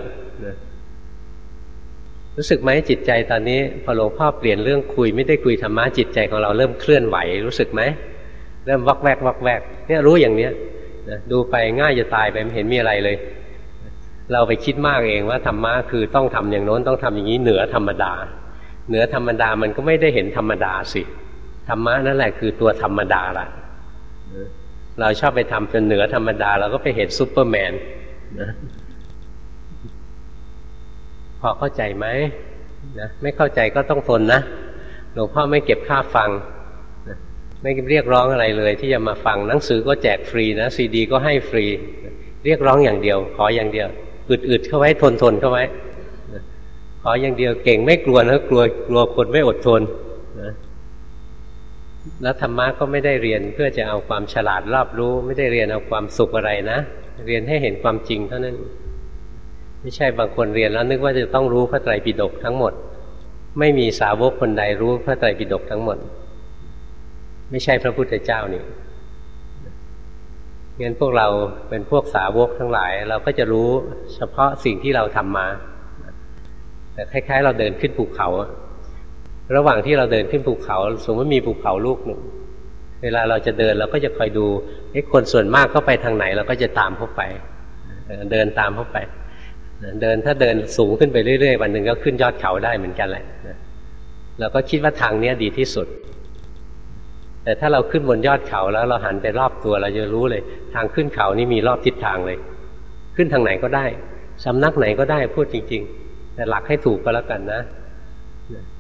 รู้สึกไหมจิตใจตอนนี้พอหลวงพ่อเปลี่ยนเรื่องคุยไม่ได้คุยธรรมะจิตใจของเราเริ่มเคลื่อนไหวรู้สึกไหม เริ่มวักแวกวักแวกเนี่ยรู้อย่างเนี้ยนะดูไปง่ายจะตายไปไม่เห็นมีอะไรเลย เราไปคิดมากเองว่าธรรมะคือต้องทำอย่างโน้นต้องทำอย่างนี้เหนือธรรมดา เหนือธรรมดามันก็ไม่ได้เห็นธรรมดาสิธรรมะนั่นแหละคือตัวธรรมดาละเราชอบไปทำจนเหนือธรรมดาเราก็ไปเห็นซูเปอร์แมนนะพอเข้าใจไหมนะไม่เข้าใจก็ต้องทนนะหลวงพ่อไม่เก็บค่าฟัง ไม่เรียกร้องอะไรเลย ที่จะมาฟังหนังสือก็แจกฟรีนะซีดี ก็ให้ฟรี เรียกร้องอย่างเดียว ขออย่างเดียวอึดๆเข้าไว้ทนทนเข้าไว้ขออย่างเดียวเก่งไม่กลัวนะกลัวกลัวคนไม่อดทนนะแล้วธรรมะก็ไม่ได้เรียนเพื่อจะเอาความฉลาดรอบรู้ ไม่ได้เรียนเอาความสุขอะไรนะเรียนให้เห็นความจริงเท่านั้น ไม่ใช่บางคนเรียนแล้ว นึกว่าจะต้องรู้พระไตรปิฎกทั้งหมด ไม่มีสาวกคนใดรู้พระไตรปิฎกทั้งหมด ไม่ใช่พระพุทธเจ้านี่งั้นพวกเราเป็นพวกสาวกทั้งหลาย เราก็จะรู้เฉพาะสิ่งที่เราทำมาแต่คล้าย ๆ เราเดินขึ้นภูเขา ระหว่างที่เราเดินขึ้นภูเขา สมมติมีภูเขาลูกหนึ่ง เวลาเราจะเดินเราก็จะคอยดูไอ้คนส่วนมากก็ไปทางไหน เราก็จะตามเข้าไป เดินตามเข้าไป เดินถ้าเดินสูงขึ้นไปเรื่อยๆวันหนึ่งก็ขึ้นยอดเขาได้เหมือนกันแหละเราก็คิดว่าทางนี้ดีที่สุด แต่ถ้าเราขึ้นบนยอดเขาแล้วเราหันไปรอบตัวเราจะรู้เลย ทางขึ้นเขานี่มีรอบทิศทางเลย ขึ้นทางไหนก็ได้สำนักไหนก็ได้พูดจริง ๆ แต่หลักให้ถูกก็แล้วกันนะ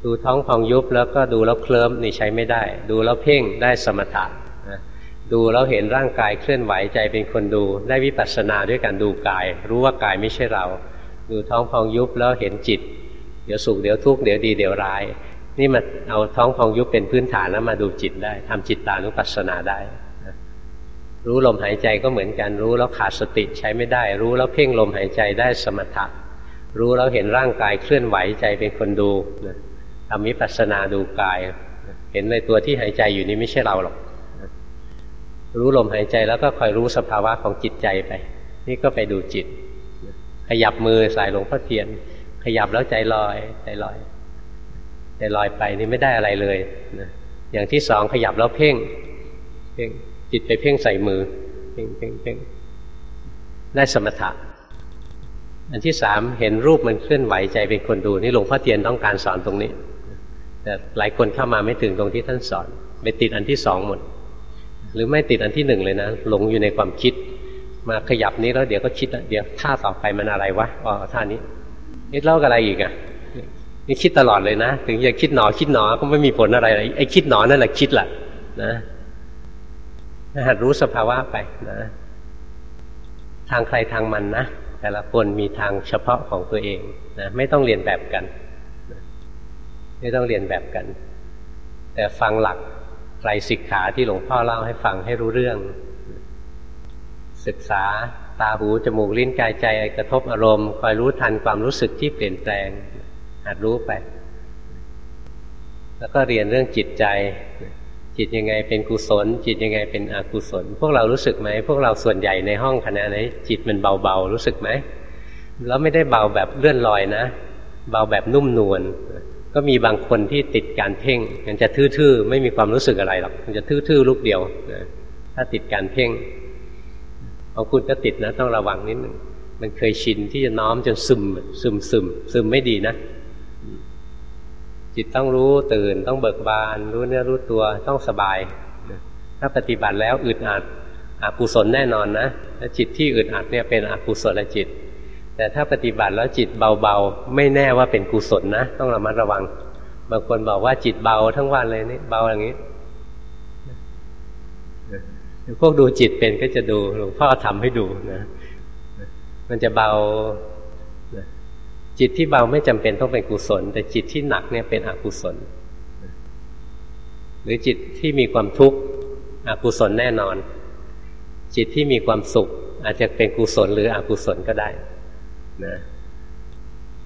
ดูท้องพองยุบแล้วก็ดูแล้วเคลิ้มนี่ใช้ไม่ได้ ดูแล้วเพ่งได้สมถะดูแล้วเห็นร่างกายเคลื่อนไหวใจเป็นคนดู ได้วิปัสสนาด้วยการดูกาย รู้ว่ากายไม่ใช่เรา ดูท้องพองยุบแล้วเห็นจิต เดี๋ยวสุขเดี๋ยวทุกข์เดี๋ยวดีเดี๋ยวร้าย นี่มาเอาท้องพองยุบเป็นพื้นฐานแล้วมาดูจิตได้ทำจิตตานุปัสสนาได้รู้ลมหายใจก็เหมือนกันรู้แล้วขาดสติใช้ไม่ได้ รู้แล้วเพ่งลมหายใจได้สมถะรู้แล้วเห็นร่างกายเคลื่อนไหวใจเป็นคนดูทำวิปัสสนาดูกาย เห็นในตัวที่หายใจอยู่นี่ไม่ใช่เราหรอกรู้ลมหายใจแล้วก็คอยรู้สภาวะของจิตใจไป นี่ก็ไปดูจิต ขยับมือสายหลวงพ่อเทียน ขยับแล้วใจลอยใจลอย แต่ลอยไปนี่ไม่ได้อะไรเลยนะอย่างที่สองขยับแล้วเพ่ง เพ่งจิตไปเพ่งใส่มือ เพ่งเพ่งเพ่งได้สมถะ อันที่สามเห็นรูปมันเคลื่อนไหวใจเป็นคนดูนี่หลวงพ่อเทียนต้องการสอนตรงนี้ แต่หลายคนเข้ามาไม่ถึงตรงที่ท่านสอนไปติดอันที่สองหมด หรือไม่ติดอันที่หนึ่งเลยนะหลงอยู่ในความคิด มาขยับนี้แล้วเดี๋ยวก็คิดเดี๋ยวท่าต่อไปมันอะไรวะอ๋อท่านี้นี่เล่ากับอะไรอีกอะ่ะ นี่คิดตลอดเลยนะ ถึงจะคิดหนอคิดหนอก็ไม่มีผลอะไรเลยไอ้คิดหนอนั่นแหละคิดแหละนะหัดรู้สภาวะไปนะ ทางใครทางมันนะแต่ละคนมีทางเฉพาะของตัวเองนะไม่ต้องเรียนแบบกันไม่ต้องเรียนแบบกัน แต่ฟังหลักไตรสิกขาที่หลวงพ่อเล่าให้ฟังให้รู้เรื่อง ศึกษาตาหูจมูกลิ้นกายใจกระทบอารมณ์คอยรู้ทันความรู้สึกที่เปลี่ยนแปลง หัดรู้ไป แล้วก็เรียนเรื่องจิตใจ จิตยังไงเป็นกุศล จิตยังไงเป็นอกุศล พวกเรารู้สึกไหม พวกเราส่วนใหญ่ในห้องคณะนี้จิตมันเบาๆ รู้สึกไหม แล้วไม่ได้เบาแบบเลื่อนลอยนะ เบาแบบนุ่มนวล ก็มีบางคนที่ติดการเพ่ง มันจะทื่อๆ ไม่มีความรู้สึกอะไรหรอก มันจะทื่อๆ ลูกเดียวนะถ้าติดการเพ่งของคุณก็ติดนะ ต้องระวังนิดหนึ่งมันเคยชินที่จะน้อมจนซึมซึมซึมซึมไม่ดีนะ จิตต้องรู้ตื่นต้องเบิกบาน รู้เนื้อรู้ตัวต้องสบาย ถ้าปฏิบัติแล้วอึดอัดอกุศลแน่นอนนะและจิตที่อึดอัดเนี่ยเป็นอกุศลจิต แต่ถ้าปฏิบัติแล้วจิตเบาๆ ไม่แน่ว่าเป็นกุศลนะ ต้องระมัดระวัง บางคนบอกว่าจิตเบาทั้งวันเลยนี่เบาอย่างนี้พวกดูจิตเป็นก็จะดูหลวงพ่อทำให้ดูนะ มันจะเบา จิตที่เบาไม่จำเป็นต้องเป็นกุศล แต่จิตที่หนักเนี่ยเป็นอกุศล หรือจิตที่มีความทุกข์อกุศลแน่นอน จิตที่มีความสุข อาจจะเป็นกุศลหรืออกุศลก็ได้นะ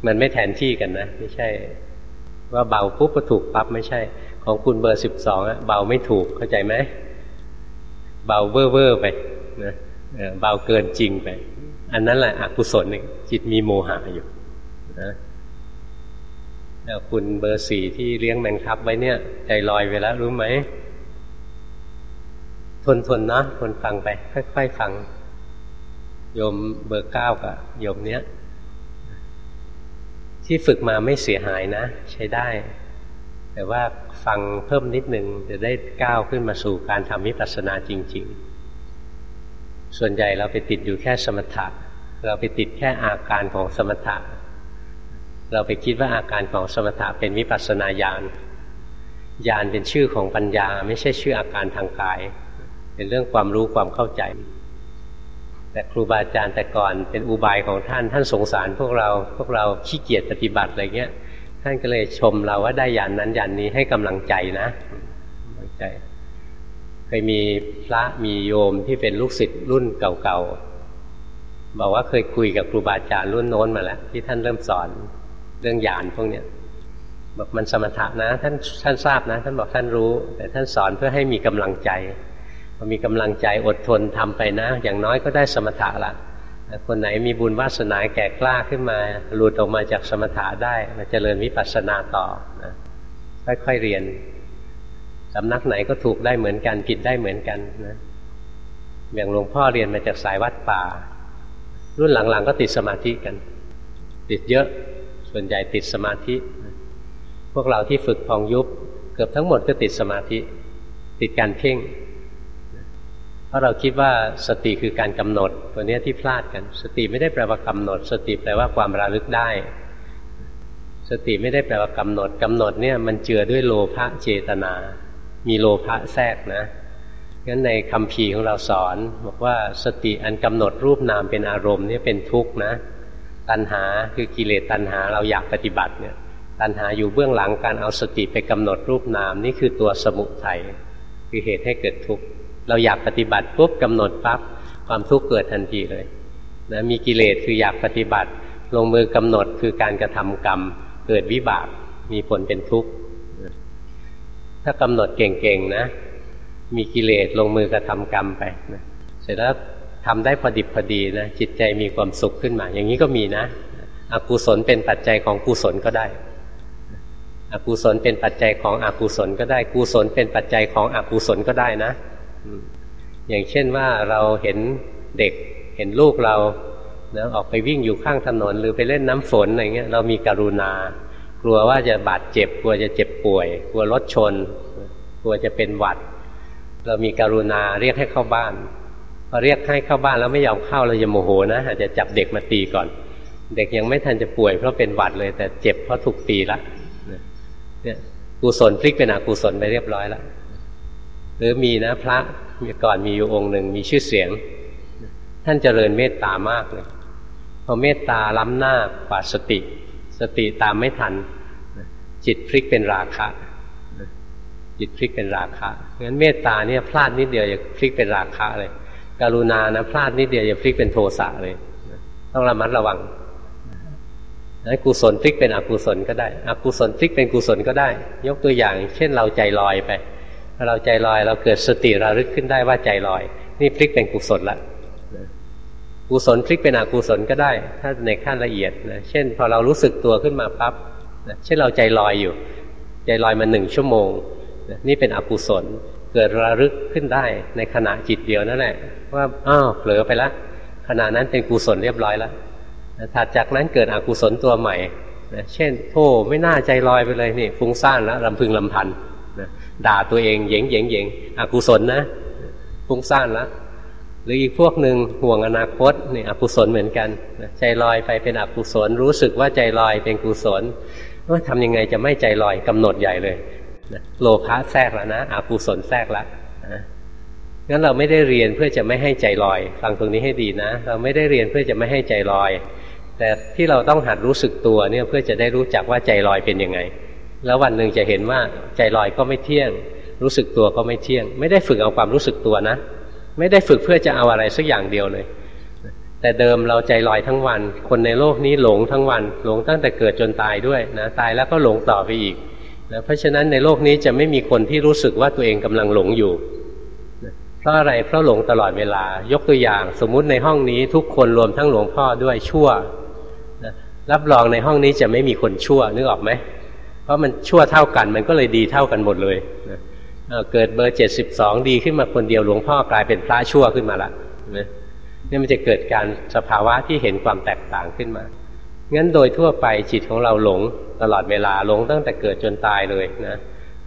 มันไม่แทนที่กันนะ ไม่ใช่ ว่าเบาปุ๊บก็ถูกปั๊บไม่ใช่ ของคุณเบอร์สิบสองเบาไม่ถูกเข้าใจไหมเบาเว่อร์ไปนะเบาเกินจริงไป อันนั้นแหละอกุศลจิตมีโมหะอยู่ นะแล้วคุณเบอร์สี่ที่เลี้ยงแมงคับไว้เนี่ย ใจลอยไปแล้วรู้ไหม ทนทนนะทนฟังไป ค่อยๆฟัง โยมเบอร์เก้ากับโยมเนี้ยที่ฝึกมาไม่เสียหายนะ ใช้ได้ แต่ว่าฟังเพิ่มนิดนึงจะได้ก้าวขึ้นมาสู่การทำวิปัสสนาจริง ๆ ส่วนใหญ่เราไปติดอยู่แค่สมถะ เราไปติดแค่อาการของสมถะ เราไปคิดว่าอาการของสมถะเป็นวิปัสสนาญาณญาณเป็นชื่อของปัญญา ไม่ใช่ชื่ออาการทางกาย เป็นเรื่องความรู้ความเข้าใจ แต่ครูบาอาจารย์แต่ก่อนเป็นอุบายของท่านท่านสงสารพวกเราพวกเราขี้เกียจปฏิบัติอะไรเงี้ย ท่านก็เลยชมเราว่าได้ยานนั้นยานนี้ให้กำลังใจนะกำลังใจเคยมีพระมีโยมที่เป็นลูกศิษย์รุ่นเก่าๆบอกว่าเคยคุยกับครูบาอาจารย์รุ่นโน้นมาแล้วที่ท่านเริ่มสอน เรื่องหยานพวกเนี้ยบอกมันสมถะนะ ท่านท่านทราบนะ ท่านบอกท่านรู้ แต่ท่านสอนเพื่อให้มีกำลังใจพอมีกำลังใจอดทนทำไปนะ อย่างน้อยก็ได้สมถะละคนไหนมีบุญวาสนาแก่กล้าขึ้นมา หลุดออกมาจากสมถะได้มาเจริญวิปัสสนาต่อนะค่อยๆเรียนสำนักไหนก็ถูกได้เหมือนกันผิดได้เหมือนกันนะอย่างหลวงพ่อเรียนมาจากสายวัดป่า รุ่นหลังๆก็ติดสมาธิกัน ติดเยอะ ส่วนใหญ่ติดสมาธิ พวกเราที่ฝึกพองยุบ เกือบทั้งหมดก็ติดสมาธิ ติดการเพ่ง เพราะเราคิดว่าสติคือการกำหนด ตัวนี้ที่พลาดกัน สติไม่ได้แปลว่ากำหนด สติแปลว่าความระลึกได้ สติไม่ได้แปลว่ากำหนดกำหนดเนี่ยมันเจือด้วยโลภะเจตนา มีโลภะแทรกนะงั้นในคำพีของเราสอน บอกว่าสติอันกำหนดรูปนามเป็นอารมณ์นี่เป็นทุกข์นะ ตัณหาคือกิเลสตัณหาเราอยากปฏิบัติเนี่ยตัณหาอยู่เบื้องหลังการเอาสติไปกำหนดรูปนามนี่คือตัวสมุทัยคือเหตุให้เกิดทุกข์เราอยากปฏิบัติปุ๊บกำหนดปั๊บความทุกข์เกิดทันทีเลยนะมีกิเลสคืออยากปฏิบัติ ลงมือกำหนดคือการกระทำกรรม เกิดวิบากมีผลเป็นทุกข์ถ้ากำหนดเก่งๆนะ มีกิเลสลงมือกระทำกรรมไปนะเสร็จแล้ว ทำได้พอดิบพอดีนะจิตใจมีความสุขขึ้นมา อย่างนี้ก็มีนะ อกุศลเป็นปัจจัยของกุศลก็ได้ อกุศลเป็นปัจจัยของอกุศลก็ได้กุศลเป็นปัจจัยของอกุศลก็ได้นะ อย่างเช่นว่าเราเห็นเด็กเห็นลูกเรานะออกไปวิ่งอยู่ข้างถนน หรือไปเล่นน้ำฝนอะไรเงี้ยเรามีกรุณา กลัวว่าจะบาดเจ็บ กลัวจะเจ็บป่วย กลัวรถชน กลัวจะเป็นหวัด เรามีกรุณาเรียกให้เข้าบ้าน พอเรียกให้เข้าบ้านแล้วไม่ยอมเข้าเราจะโมโหนะอาจจะจับเด็กมาตีก่อน เด็กยังไม่ทันจะป่วยเพราะเป็นหวัดเลย แต่เจ็บเพราะถูกตีละเนี่ยกุศลพลิกเป็นอกุศลไปเรียบร้อยแล้วหรือมีนะพระมีก่อนมีอยู่องค์หนึ่งมีชื่อเสียง ท่านเจริญเมตตามากเลยพอเมตตาล้ำหน้ากว่าสติ สติตามไม่ทัน จิตพลิกเป็นราคะจิตพลิกเป็นราคะงั้นเมตตาเนี่ยพลาดนิดเดียวจะพลิกเป็นราคะเลย กรุณานะพลาดนิดเดียวจะพลิกเป็นโทสะเลยต้องระมัดระวังนั้นกุศลพลิกเป็นอกุศลก็ได้ อกุศลพลิกเป็นกุศลก็ได้ ยกตัวอย่าง เช่นเราใจลอยไปเราใจลอยเราเกิดสติระลึกขึ้นได้ว่าใจลอย นี่พลิกเป็นกุศลละกุศลพลิกเป็นอกุศลก็ได้ ถ้าในขั้นละเอียดนะเช่น พอเรารู้สึกตัวขึ้นมาปั๊บเช่นเราใจลอยอยู่ ใจลอยมาหนึ่งชั่วโมงนี่เป็นอกุศล เกิดระลึกขึ้นได้ในขณะจิตเดียวนั่นแหละ ว่าอ้าวเผลอไปละขณะนั้นเป็นกุศลเรียบร้อยแล้วถัดจากนั้นเกิดอกุศลตัวใหม่เช่นโธ่ไม่น่าใจลอยไปเลยนี่ฟุ้งซ่านแล้วลำพึงลำพันด่าตัวเองเย่งเย่งเย่งอกุศลนะฟุ้งซ่านละหรืออีกพวกหนึ่งห่วงอนาคตนี่อกุศลเหมือนกันใจลอยไปเป็นอกุศล รู้สึกว่าใจลอยเป็นกุศลว่าทำยังไงจะไม่ใจลอยกำหนดใหญ่เลย โลภะแทรกแล้วนะอกุศลแทรกแล้วงั้นเราไม่ได้เรียนเพื่อจะไม่ให้ใจลอยฟังตรงนี้ให้ดีนะ เราไม่ได้เรียนเพื่อจะไม่ให้ใจลอย แต่ที่เราต้องหัดรู้สึกตัวเนี่ยเพื่อจะได้รู้จักว่าใจลอยเป็นยังไง แล้ววันหนึ่งจะเห็นว่าใจลอยก็ไม่เที่ยง รู้สึกตัวก็ไม่เที่ยง ไม่ได้ฝึกเอาความรู้สึกตัวนะ ไม่ได้ฝึกเพื่อจะเอาอะไรสักอย่างเดียวเลย แต่เดิมเราใจลอยทั้งวัน คนในโลกนี้หลงทั้งวัน หลงตั้งแต่เกิดจนตายด้วยนะตายแล้วก็หลงต่อไปอีก นะเพราะฉะนั้นในโลกนี้จะไม่มีคนที่รู้สึกว่าตัวเองกำลังหลงอยู่นะเพราะอะไรเพราะหลงตลอดเวลายกตัวอย่างสมมุติในห้องนี้ทุกคนรวมทั้งหลวงพ่อด้วยชั่วนะรับรองในห้องนี้จะไม่มีคนชั่วนึกออกไหมเพราะมันชั่วเท่ากันมันก็เลยดีเท่ากันหมดเลยนะเกิดเบอร์เจ็ดสิบสองดีขึ้นมาคนเดียวหลวงพ่อกลายเป็นพระชั่วขึ้นมาละนะนี่มันจะเกิดการสภาวะที่เห็นความแตกต่างขึ้นมา งั้นโดยทั่วไปจิตของเราหลงตลอดเวลาหลงตั้งแต่เกิดจนตายเลยนะ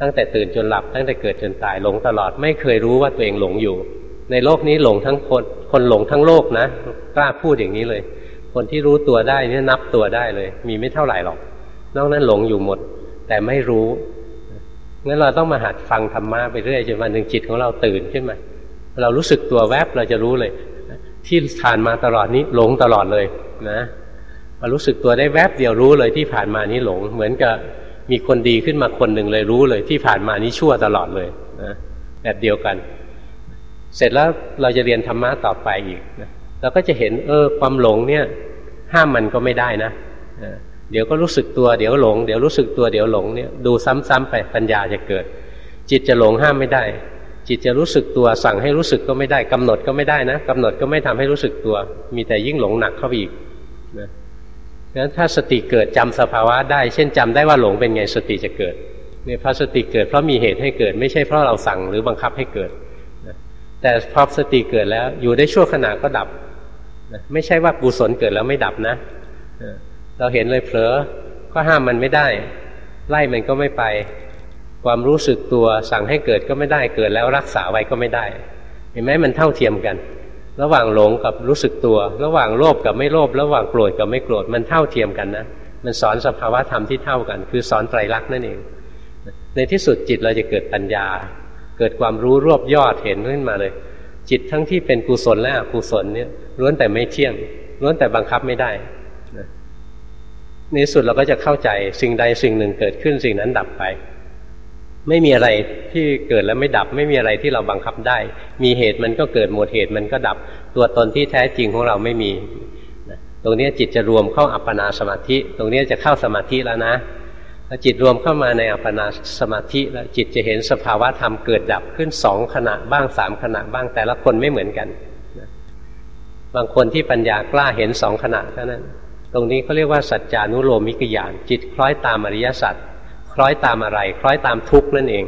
ตั้งแต่ตื่นจนหลับตั้งแต่เกิดจนตายหลงตลอดไม่เคยรู้ว่าตัวเองหลงอยู่ ในโลกนี้หลงทั้งคนคนหลงทั้งโลกนะกล้าพูดอย่างนี้เลย คนที่รู้ตัวได้นี่นับตัวได้เลย มีไม่เท่าไหร่หรอก นอกนั้นหลงอยู่หมด แต่ไม่รู้งั้นเราต้องมาหัดฟังธรรมะไปเรื่อยจนวันหนึ่งจิตของเราตื่นขึ้นมา เรารู้สึกตัวแวบเราจะรู้เลย ที่ผ่านมาตลอดนี้หลงตลอดเลยนะ มารู้สึกตัวได้แวบเดียวรู้เลยที่ผ่านมานี้หลง เหมือนกับมีคนดีขึ้นมาคนหนึ่งเลยรู้เลยที่ผ่านมานี้ชั่วตลอดเลยนะแบบเดียวกัน เสร็จแล้วเราจะเรียนธรรมะต่อไปอีกนะเราก็จะเห็นเออความหลงเนี่ยห้ามมันก็ไม่ได้นะเดี๋ยวก็รู้สึกตัวเดี๋ยวหลง เดี๋ยวรู้สึกตัวเดี๋ยวหลงเนี่ยดูซ้ำๆไปปัญญาจะเกิด จิตจะหลงห้ามไม่ได้ จิตจะรู้สึกตัวสั่งให้รู้สึกก็ไม่ได้กำหนดก็ไม่ได้นะกำหนดก็ไม่ทำให้รู้สึกตัว มีแต่ยิ่งหลงหนักเข้าไปอีกนะ งั้นถ้าสติเกิดจำสภาวะได้ เช่นจำได้ว่าหลงเป็นไงสติจะเกิดเนี่ยพอสติเกิดเพราะมีเหตุให้เกิด ไม่ใช่เพราะเราสั่งหรือบังคับให้เกิดแต่พอสติเกิดแล้วอยู่ได้ชั่วขณะก็ดับไม่ใช่ว่ากุศลเกิดแล้วไม่ดับนะเราเห็นเลยเผลอก็ห้ามมันไม่ได้ ไล่มันก็ไม่ไป ความรู้สึกตัวสั่งให้เกิดก็ไม่ได้เกิดแล้วรักษาไว้ก็ไม่ได้ เห็นไหมมันเท่าเทียมกัน ระหว่างหลงกับรู้สึกตัว ระหว่างโลภกับไม่โลภระหว่างโกรธกับไม่โกรธมันเท่าเทียมกันนะมันสอนสภาวะธรรมที่เท่ากัน คือสอนไตรลักษณ์นั่นเอง ในที่สุดจิตเราจะเกิดปัญญา เกิดความรู้รวบยอดเห็นขึ้นมาเลย จิตทั้งที่เป็นกุศลและอกุศลเนี่ยล้วนแต่ไม่เที่ยงล้วนแต่บังคับไม่ได้ในสุดเราก็จะเข้าใจสิ่งใดสิ่งหนึ่งเกิดขึ้นสิ่งนั้นดับไป ไม่มีอะไรที่เกิดแล้วไม่ดับ ไม่มีอะไรที่เราบังคับได้ มีเหตุมันก็เกิดหมดเหตุมันก็ดับ ตัวตนที่แท้จริงของเราไม่มี ตรงนี้จิตจะรวมเข้าอัปปนาสมาธิ ตรงนี้จะเข้าสมาธิแล้วนะพอจิตรวมเข้ามาในอัปปนาสมาธิแล้วจิตจะเห็นสภาวะธรรมเกิดดับขึ้นสองขณะบ้างสามขณะบ้างแต่ละคนไม่เหมือนกัน บางคนที่ปัญญากล้าเห็นสองขณะเท่านั้น ตรงนี้เขาเรียกว่าสัจจานุโลมิกยานจิตคล้อยตามอริยสัจ คล้อยตามอะไร คล้อยตามทุกข์นั่นเอง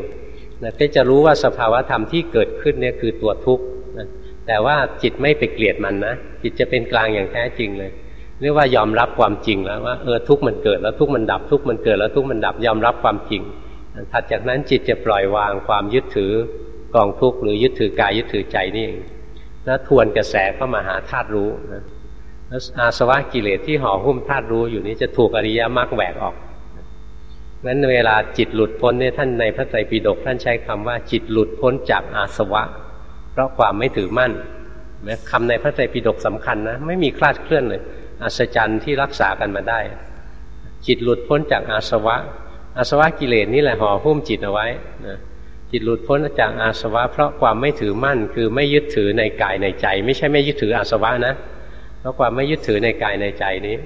นะก็จะรู้ว่าสภาวะธรรมที่เกิดขึ้นเนี่ยคือตัวทุกข์นะแต่ว่าจิตไม่ไปเกลียดมันนะจิตจะเป็นกลางอย่างแท้จริงเลยเรียกว่ายอมรับความจริงแล้วว่าเออทุกข์มันเกิดแล้วทุกข์มันดับทุกข์มันเกิดแล้วทุกข์มันดับยอมรับความจริงถัดจากนั้นจิตจะปล่อยวางความยึดถือกองทุกข์หรือยึดถือกายยึดถือใจนี่เองแล้วทวนกระแสเข้ามาหาธาตุรู้นะอาสวะกิเลสที่ห่อหุ้มธาตุรู้อยู่นี้จะถูกอริยมรรคแหวกออก นั้นเวลาจิตหลุดพ้นเนี่ยท่านในพระไตรปิฎกท่านใช้คำว่าจิตหลุดพ้นจากอาสวะ เพราะความไม่ถือมั่นคำในพระไตรปิฎกสำคัญนะไม่มีคลาดเคลื่อนเลย อัศจรรย์ที่รักษากันมาได้ จิตหลุดพ้นจากอาสวะ อาสวะกิเลสนี่แหละห่อหุ้มจิตเอาไว้นะจิตหลุดพ้นจากอาสวะ เพราะความไม่ถือมั่น คือไม่ยึดถือในกายในใจ ไม่ใช่ไม่ยึดถืออาสวะนะ เพราะความไม่ยึดถือในกายในใจนี้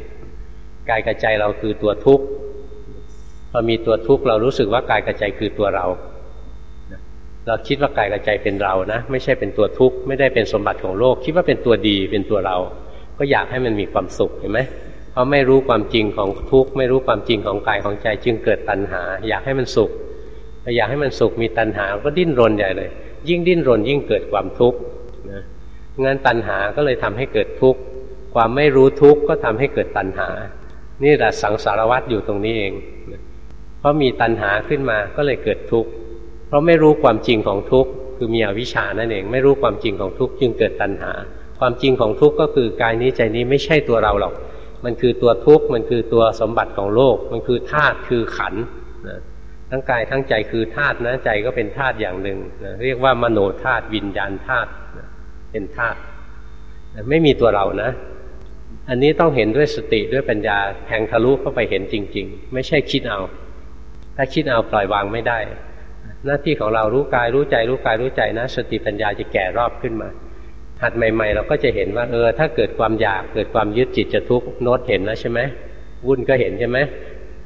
กายกับใจเราคือตัวทุกข์ พอมีตัวทุกข์เรารู้สึกว่ากายกับใจคือตัวเรา เราคิดว่ากายกับใจเป็นเรานะ ไม่ใช่เป็นตัวทุกข์ไม่ได้เป็นสมบัติของโลก คิดว่าเป็นตัวดีเป็นตัวเรา ก็อยากให้มันมีความสุขเห็นไหมเพราะไม่รู้ความจริงของทุกข์ไม่รู้ความจริงของกายของใจจึงเกิดตัณหา อยากให้มันสุขอยากให้มันสุขมีตัณหาก็ดิ้นรนใหญ่เลย ยิ่งดิ้นรนยิ่งเกิดความทุกข์นะงั้นตัณหาก็เลยทำให้เกิดทุกข์ความไม่รู้ทุกข์ก็ทำให้เกิดตัณหา นี่แหละสังสารวัฏอยู่ตรงนี้เอง เพราะมีตัณหาขึ้นมาก็เลยเกิดทุกข์ เพราะไม่รู้ความจริงของทุกข์คือมีอวิชชานั่นเอง ไม่รู้ความจริงของทุกข์จึงเกิดตัณหา ความจริงของทุกข์ก็คือกายนี้ใจนี้ไม่ใช่ตัวเราหรอก มันคือตัวทุกข์ มันคือตัวสมบัติของโลก มันคือธาตุคือขันนะทั้งกายทั้งใจคือธาตุนะใจก็เป็นธาตุอย่างหนึ่งนะเรียกว่ามโนธาตุวิญญาณธาตุเป็นธาตุไม่มีตัวเรานะ อันนี้ต้องเห็นด้วยสติด้วยปัญญาแทงทะลุเข้าไปเห็นจริง ๆ ไม่ใช่คิดเอา ถ้าคิดเอาปล่อยวางไม่ได้ หน้าที่ของเรารู้กายรู้ใจรู้กายรู้ใจนะ สติปัญญาจะแก่รอบขึ้นมาหัดใหม่ ๆ เราก็จะเห็นว่าเออถ้าเกิดความอยากเกิดความยึดจิตจะทุกข์โน้ตเห็นแล้วใช่ไหมวุ่นก็เห็นใช่ไหม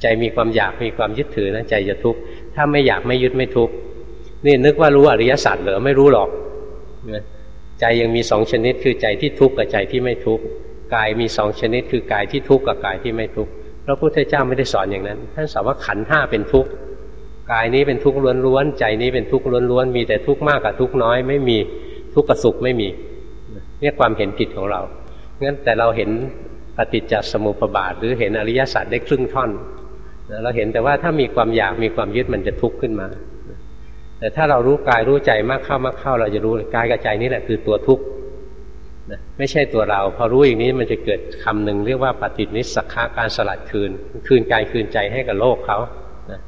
ใจมีความอยากมีความยึดถือนะใจจะทุกข์ถ้าไม่อยากไม่ยึดไม่ทุกข์นี่นึกว่ารู้อริยสัจเหรอไม่รู้หรอกใจยังมีสองชนิดคือใจที่ทุกข์กับใจที่ไม่ทุกข์กายมีสองชนิดคือกายที่ทุกข์กับกายที่ไม่ทุกข์ พระพุทธเจ้าไม่ได้สอนอย่างนั้น ท่านสอนว่าขันห้าเป็นทุกข์กายนี้เป็นทุกข์ล้วนๆใจนี้เป็นทุกข์ล้วนๆมีแต่ทุกข์มากกับทุกข์น้อย ไม่มีทุกข์กับสุขไม่มีเนี่ยความเห็นผิดของเรางั้นแต่เราเห็นปฏิจจสมุปบาท หรือเห็นอริยสัจได้ครึ่งท่อนเราเห็นแต่ว่าถ้ามีความอยากมีความยึดมันจะทุกข์ขึ้นมา แต่ถ้าเรารู้กายรู้ใจมากเข้ามากเข้าเราจะรู้กายกับใจนี่แหละคือตัวทุกข์ ไม่ใช่ตัวเรา พอรู้อย่างนี้มันจะเกิดคำหนึ่งเรียกว่าปฏินิสักขาการสลัดคืน คืนกายคืนใจให้กับโลกเขา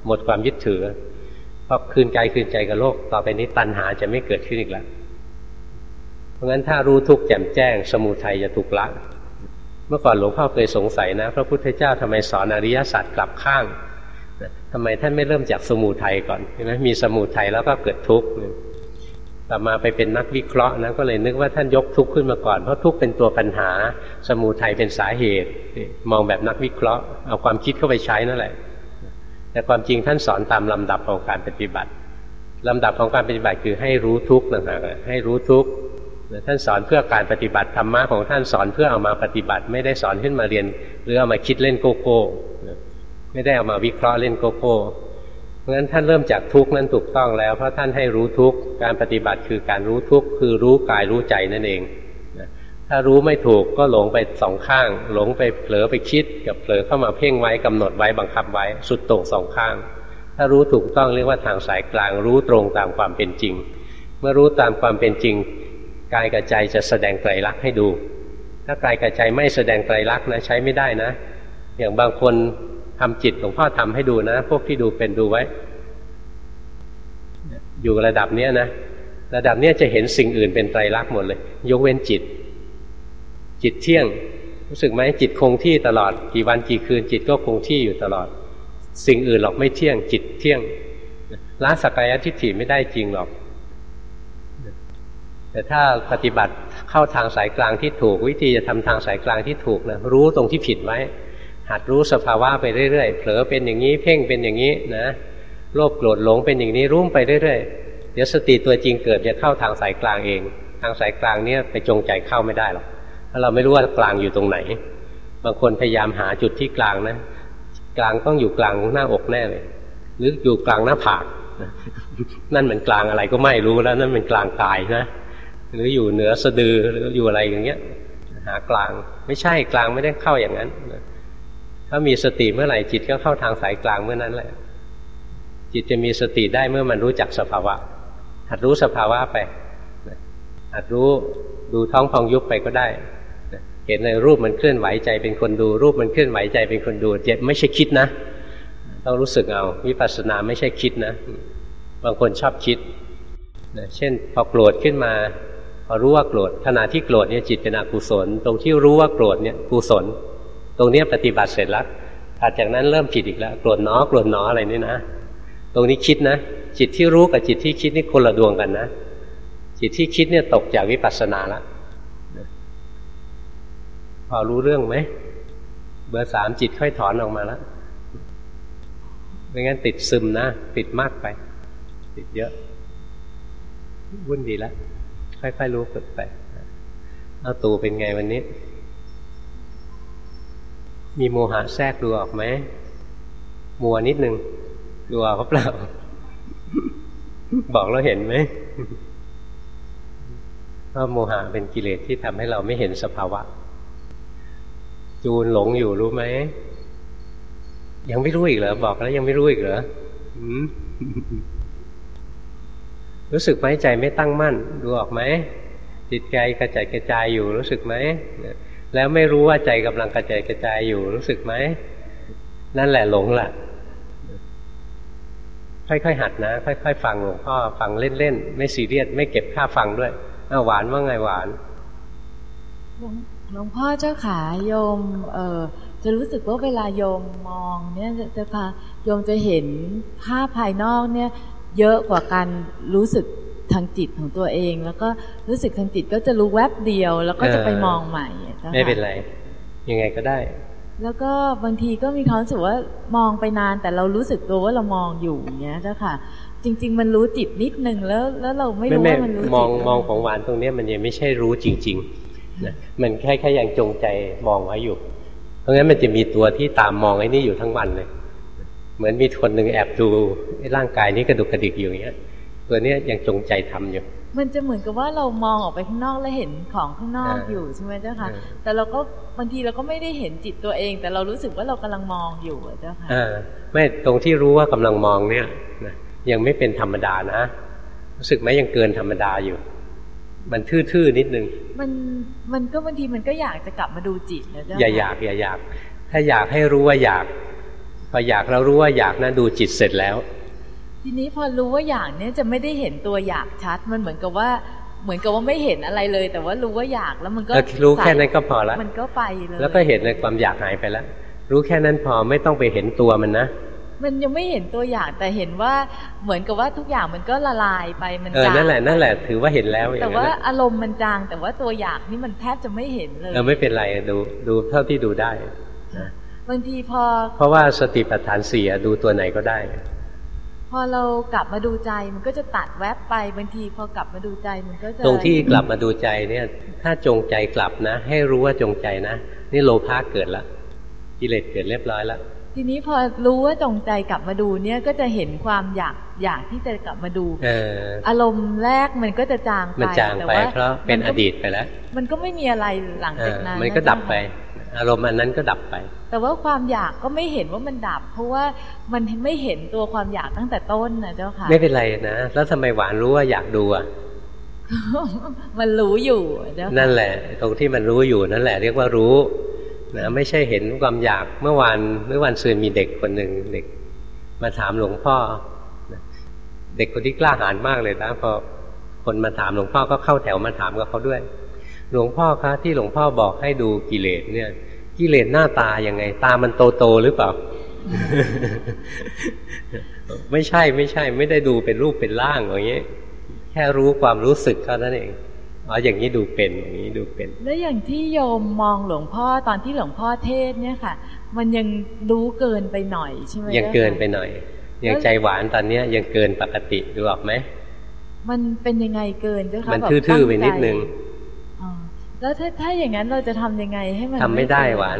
หมดความยึดถือพอคืนกายคืนใจกับโลก ต่อไปนี้ตัณหาจะไม่เกิดขึ้นอีกแล้วเพราะงั้นถ้ารู้ทุกข์แจ่มแจ้ง สมุทัยจะถูกละเมื่อก่อนหลวงพ่อเคยสงสัยนะ พระพุทธเจ้าทำไมสอนอริยสัจกลับข้างทำไมท่านไม่เริ่มจากสมุทัยก่อนใช่ไหมมีสมุทัยแล้วก็เกิดทุกข์ ต่อมาไปเป็นนักวิเคราะห์นะก็เลยนึกว่าท่านยกทุกข์ขึ้นมาก่อน เพราะทุกข์เป็นตัวปัญหา สมุทัยเป็นสาเหตุ มองแบบนักวิเคราะห์ เอาความคิดเข้าไปใช้นั่นแหละ แต่ความจริงท่านสอนตามลำดับของการปฏิบัติลำดับของการปฏิบัติคือให้รู้ทุกข์นะให้รู้ทุกข์ท่านสอนเพื่อการปฏิบัติธรรมะของท่านสอนเพื่อเอามาปฏิบัติ ไม่ได้สอนขึ้นมาเรียน หรือเอามาคิดเล่นโกโก้ไม่ได้เอามาวิเคราะห์เล่นโกโก้ เพราะฉะนั้นท่านเริ่มจากทุกข์นั้นถูกต้องแล้วเพราะท่านให้รู้ทุกข์การปฏิบัติคือการรู้ทุกข์คือรู้กายรู้ใจนั่นเองถ้ารู้ไม่ถูกก็หลงไปสองข้าง หลงไปเผลอไปคิด กับเผลอเข้ามาเพ่งไว้กำหนดไว้บังคับไว้สุดโต่งสองข้าง ถ้ารู้ถูกต้องเรียกว่าทางสายกลางรู้ตรงตามความเป็นจริง เมื่อรู้ตามความเป็นจริงกายกับใจจะแสดงไตรลักษณ์ให้ดู ถ้ากายกับใจไม่แสดงไตรลักษณ์นะใช้ไม่ได้นะ อย่างบางคน ทำจิตหลวงพ่อทำให้ดูนะ พวกที่ดูเป็นดูไว้ อยู่ระดับเนี้ยนะระดับเนี้ยจะเห็นสิ่งอื่นเป็นไตรลักษณ์หมดเลย ยกเว้นจิต จิตเที่ยง รู้สึกไหมจิตคงที่ตลอด กี่วันกี่คืน จิตก็คงที่อยู่ตลอด สิ่งอื่นหรอกไม่เที่ยง จิตเที่ยงละสักกายทิฏฐิไม่ได้จริงหรอก แต่ถ้าปฏิบัติเข้าทางสายกลางที่ถูก วิธีจะทำทางสายกลางที่ถูกนะรู้ตรงที่ผิดไว้ หัดรู้สภาวะไปเรื่อยๆ เผลอเป็นอย่างนี้เพ่งเป็นอย่างนี้นะโลภโกรธหลงเป็นอย่างนี้รู้ไปเรื่อยๆ เดี๋ยวสติตัวจริงเกิดจะเข้าทางสายกลางเอง ทางสายกลางเนี้ยไปจงใจเข้าไม่ได้หรอกถ้าะเราไม่รู้ว่ากลางอยู่ตรงไหน บางคนพยายามหาจุดที่กลางนะ กลางต้องอยู่กลางหน้าอกแน่เลยหรืออยู่กลางหน้าผากนั่นเหมือนกลางอะไรก็ไม่รู้แล้ว นั่นเป็นกลางกายนะหรืออยู่เหนือสะดือหรืออยู่อะไรอย่างเงี้ย หากลางไม่ใช่กลางไม่ได้เข้าอย่างนั้น ถ้ามีสติเมื่อไหร่จิตก็เข้าทางสายกลางเมื่อนั้นแหละ จิตจะมีสติได้เมื่อมันรู้จักสภาวะ หัดรู้สภาวะไปหัดรู้ดูท้องพองยุบไปก็ได้เห็นในรูปมันเคลื่อนไหวใจเป็นคนดู รูปมันเคลื่อนไหวใจเป็นคนดูเจ็บไม่ใช่คิดนะต้องรู้สึกเอาวิปัสสนาไม่ใช่คิดนะ บางคนชอบคิดเช่น พอโกรธขึ้นมา พอรู้ว่าโกรธขณะที่โกรธเนี่ยจิตเป็นอกุศล ตรงที่รู้ว่าโกรธเนี่ยกุศล ตรงนี้ปฏิบัติเสร็จแล้วถัดจากนั้นเริ่มผิดอีกแล้วโกรธหนอโกรธหนออะไรนี่นะ ตรงนี้คิดนะ จิตที่รู้กับจิตที่คิดนี่คนละดวงกันนะ จิตที่คิดเนี่ยตกจากวิปัสสนาละพอรู้เรื่องไหมเบอร์สามจิตค่อยถอนออกมาแล้วไม่งั้นติดซึมนะ ติดมากไป ติดเยอะ วุ่นดีแล้วค่อยๆรู้ฝึกไปเอาตูเป็นไงวันนี้ มีโมหะแทรกดูออกไหมมัวนิดนึงดูออกเปล่า บอกเราเห็นไหมว่าโมหะเป็นกิเลสที่ทำให้เราไม่เห็นสภาวะ จูนหลงอยู่รู้ไหม ยังไม่รู้อีกเหรอบอกแล้วยังไม่รู้อีกเหรอรู้สึกไหมใจไม่ตั้งมั่น ดูออกไหมจิตใจกระจายกระจายอยู่รู้สึกไหม แล้วไม่รู้ว่าใจกำลังกระจายกระจายอยู่รู้สึกไหม นั่นแหละหลงแหละค่อยๆหัดนะ ค่อยๆฟังหลวงพ่อฟังเล่นๆ ไม่ซีเรียสไม่เก็บค่าฟังด้วยอาหวานว่าไงหวานหลวงพ่อเจ้าขาโยมเออจะรู้สึกว่าเวลาโยมมองเนี่ยจะพาโยมจะเห็นภาพภายนอกเนี่ย เยอะกว่าการรู้สึก ทางจิตของตัวเอง แล้วก็รู้สึกทางจิตก็จะรู้แวบเดียว แล้วก็จะไปมองใหม่ไม่เป็นไร ยังไงก็ได้ แล้วก็บางทีก็มีความรู้สึกว่ามองไปนาน แต่เรารู้สึกตัวว่าเรามองอยู่อย่างเงี้ยเจ้าค่ะ จริง ๆ มันรู้จิตนิดนึงแล้ว แล้วเราไม่รู้ว่ามันรู้จิตมองมองของหวานตรงเนี้ยมันยังไม่ใช่รู้จริงๆนะมันแค่แค่ยังจงใจมองไว้อยู่ เพราะงั้นมันจะมีตัวที่ตามมองไอ้นี่อยู่ทั้งวันเลยเหมือนมีคนหนึ่งแอบดูไอ้ร่างกายนี้กระดุกกระดิกอยู่อย่างเงี้ย ตัวเนี้ยยังจงใจทำอยู่ มันจะเหมือนกับว่าเรามองออกไปข้างนอกแล้วเห็นของข้างนอกอ่าอยู่ใช่ไหมเจ้าค่ะอ่าแต่เราก็บางทีเราก็ไม่ได้เห็นจิตตัวเอง แต่เรารู้สึกว่าเรากำลังมองอยู่อะเจ้าค่ะอ่าไม่ตรงที่รู้ว่ากำลังมองเนี่ยนะยังไม่เป็นธรรมดานะ รู้สึกไหมยังเกินธรรมดาอยู่ มันทื่อๆนิดนึง มันมันก็บางทีมันก็อยากจะกลับมาดูจิตนะเจ้าอย่าค่ะอยากอย่าอยาก ถ้าอยากให้รู้ว่าอยากพออยากเรารู้ว่าอยากนะดูจิตเสร็จแล้ว ทีนี้พอรู้ว่าอยากเนี่ยจะไม่ได้เห็นตัวอยากชัด มันเหมือนกับว่า เหมือนกับว่าไม่เห็นอะไรเลย แต่ว่ารู้ว่าอยากแล้วมันก็แล้วรู้แค่นั้นก็พอละมันก็ไปเลยแล้วก็เห็นเลยความอยากหายไปแล้วรู้แค่นั้นพอไม่ต้องไปเห็นตัวมันนะมันยังไม่เห็นตัวอยากแต่เห็นว่าเหมือนกับว่าทุกอย่างมันก็ละลายไปมันเออจางนั่นแหละนั่นแหละถือว่าเห็นแล้วอย่าแต่งนั้ว่านน่ะอารมณ์มันจาง แต่ว่าตัวอยากนี่มันแทบจะไม่เห็นเลยเออไม่เป็นไรดูดูเท่าที่ดูได้นะบางทีพอ เพราะว่าสติปัฏฐานสี่อะดูตัวไหนก็ได้ พอเรากลับมาดูใจมันก็จะตัดแวบไปบางที พอกลับมาดูใจมันก็จะตรงที่กลับมาดูใจเนี่ย ถ้าจงใจกลับนะ ให้รู้ว่าจงใจนะ นี่โลภะเกิดละกิเลสเกิดเรียบร้อยแล้วทีนี้พอรู้ว่าจงใจกลับมาดูเนี่ยก็จะเห็นความอยากอยากที่จะกลับมาดูเอออารมณ์แรกมันก็จะจางไปมันจางแต่ไปว่เพราะเป็นมัอก็ดีตไปแล้ว มันก็ไม่มีอะไรหลังเอจากอนั้นมันก็ะดับไปเจ้าค่ะ อารมณ์อันนั้นก็ดับไป แต่ว่าความอยากก็ไม่เห็นว่ามันดับ เพราะว่ามันไม่เห็นตัวความอยากตั้งแต่ต้นนะเจ้าค่ะ ไม่เป็นไรนะแล้วทำไมหวานรู้ว่าอยากดูอะมันรู้อยู่อะเจ้าค่ะนั่นแหละ ตรงที่มันรู้อยู่นั่นแหละ เรียกว่ารู้นะไม่ใช่เห็นความอยากเมื่อวานเมื่อวันซืนมีเด็กคนหนึ่งเด็ก มาถามหลวงพ่อนะเด็กคนที่กล้าหาญมากเลยนะพอคนมาถามหลวงพ่อก็เข้าแถวมาถามกับเขาด้วย หลวงพ่อคะที่หลวงพ่อบอกให้ดูกิเลสเนี่ย กิเลสหน้าตายังไง ตามันโตโตๆหรือเปล่า ไม่ใช่ไม่ใช่ ไม่ได้ดูเป็นรูปเป็นร่างอย่างเงี้ยแค่รู้ความรู้สึกเท่านั้นเองอ๋ออย่างนี้ดูเป็นอย่างนี้ดูเป็น แล้วอย่างที่โยมมองหลวงพ่อตอนที่หลวงพ่อเทศน์เนี่ยค่ะ มันยังรู้เกินไปหน่อยใช่ไหมยังจ้าค่ะเกินไปหน่อยยังใจหวานตอนเนี้ยยังเกินปกติดูออกไหมมันเป็นยังไงเกินเจ้าค่ะมันแบบทื่อๆไปตั้งใจนิดนึงอ๋อ แล้วถ้าถ้าอย่างนั้นเราจะทำยังไงให้มันทำไม่ได้เกิหวาน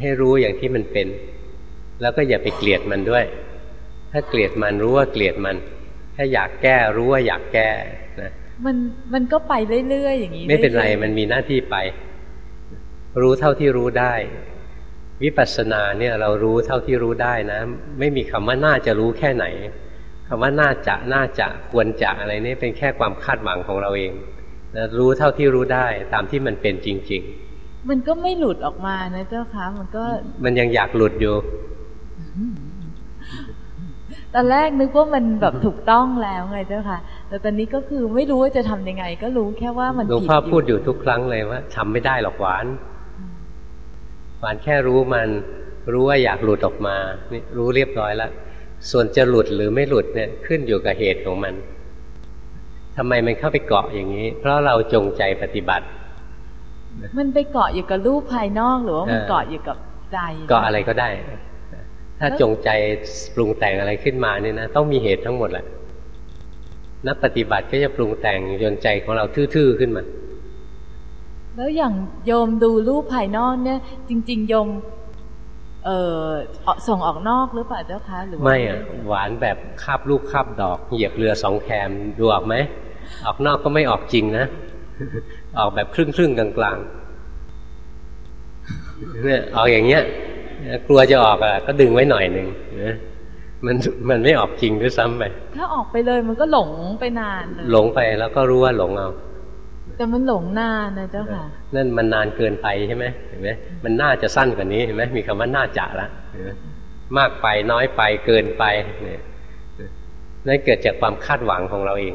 ให้รู้อย่างที่มันเป็น แล้วก็อย่าไปเกลียดมันด้วย ถ้าเกลียดมันรู้ว่าเกลียดมัน ถ้าอยากแก้รู้ว่าอยากแก้นะมันมันก็ไปเรื่อยๆอย่างนี้ ไม่เป็นไรอยๆมันมีหน้าที่ไป รู้เท่าที่รู้ได้ วิปัสสนาเนี่ยเรารู้เท่าที่รู้ได้นะ ไม่มีคำว่าน่าจะรู้แค่ไหนคำว่าน่าจะน่าจะควรจะอะไรนี่เป็นแค่ความคาดหวังของเราเอง นะรู้เท่าที่รู้ได้ตามที่มันเป็นจริงมันก็ไม่หลุดออกมานะเจ้าค่ะมันก็ๆมันยังอยากหลุดอยู่ตอนแรกนึกว่ามันแบบถูกต้องแล้วไงเจ้าค่ะ แต่ตอนนี้ก็คือไม่รู้ว่าจะทำยังไง ก็รู้แค่ว่ามันหลวงผิดพ่อพูดอยู่ทุกครั้งเลยว่าทำไม่ได้หรอกหวาน หวานแค่รู้มันรู้ว่าอยากหลุดออกมานี่รู้เรียบร้อยแล้วส่วนจะหลุดหรือไม่หลุดเนี่ยขึ้นอยู่กับเหตุของมัน ทำไมมันเข้าไปเกาะอย่างนี้ เพราะเราจงใจปฏิบัติ มันไปเกาะอยู่กับรูปภายนอกหรือว่ามันเออเกาะอยู่กับใจเกาะอะไรก็ได้ ถ้าจงใจปรุงแต่งอะไรขึ้นมาเนี่ยนะต้องมีเหตุทั้งหมดแหละนักปฏิบัติก็จะปรุงแต่งจนใจของเราทื่อๆขึ้นมา แล้วอย่างโยมดูรูปภายนอกเนี่ย จริง ๆ โยมเอ่อส่งออกนอกหรือเปล่าเจ้าคะหรือว่าไม่อะหวานแบบคาบลูกคาบดอก เหยียบเรือสองแคมดูออกไหม ออกนอกก็ไม่ออกจริงนะ ออกแบบครึ่งครึ่งๆกลางกลางๆเนี่ยออกอย่างเงี้ย กลัวจะออกอะ ก็ดึงไว้หน่อยหนึ่งนะมันมันไม่ออกจริงด้วยซ้ำไป ถ้าออกไปเลยมันก็หลงไปนานเลยหลงไปแล้วก็รู้ว่าหลงเอา แต่มันหลงนานนะเจ้าค่ะ นั่นมันนานเกินไปใช่ไหมเห็นไหมมันน่าจะสั้นกว่านี้เห็นไหมมีคำว่าน่าจะละเห็นไหมมากไปน้อยไปเกินไปเนี่ยนั่นเกิดจากความคาดหวังของเราเอง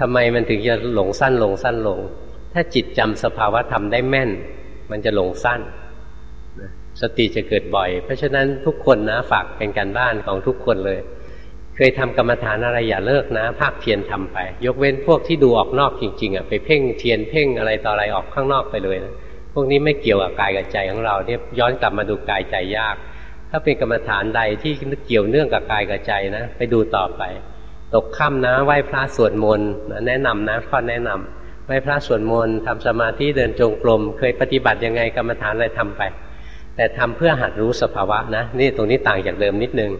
ทำไมมันถึงจะหลงสั้นลงสั้นลง ถ้าจิตจำสภาวะธรรมได้แม่น มันจะหลงสั้นสติจะเกิดบ่อย เพราะฉะนั้นทุกคนนะฝากเป็นการบ้านของทุกคนเลย เคยทำกรรมฐานอะไรอย่าเลิกนะ ภาคเพียรทำไป ยกเว้นพวกที่ดูออกนอกจริงๆอะไปเพ่งเทียนเพ่งอะไรต่ออะไรออกข้างนอกไปเลยนะวกนี้ไม่เกี่ยวกับกายกับใจของเราเนี่ยย้อนกลับมาดูกายใจยาก ถ้าเป็นกรรมฐานใดที่เกี่ยวเนื่องกับกายกับใจนะ ไปดูต่อไป ตกค่ำนะไหว้พระสวดมนต์แนะนำนะข้อแนะนำไหว้พระสวดมนต์ทำสมาธิเดินจงกรมเคยปฏิบัติยังไงกรรมฐานอะไรทำไป แต่ทำเพื่อหัดรู้สภาวะนะ นี่ตรงนี้ต่างจากเดิมนิดนึง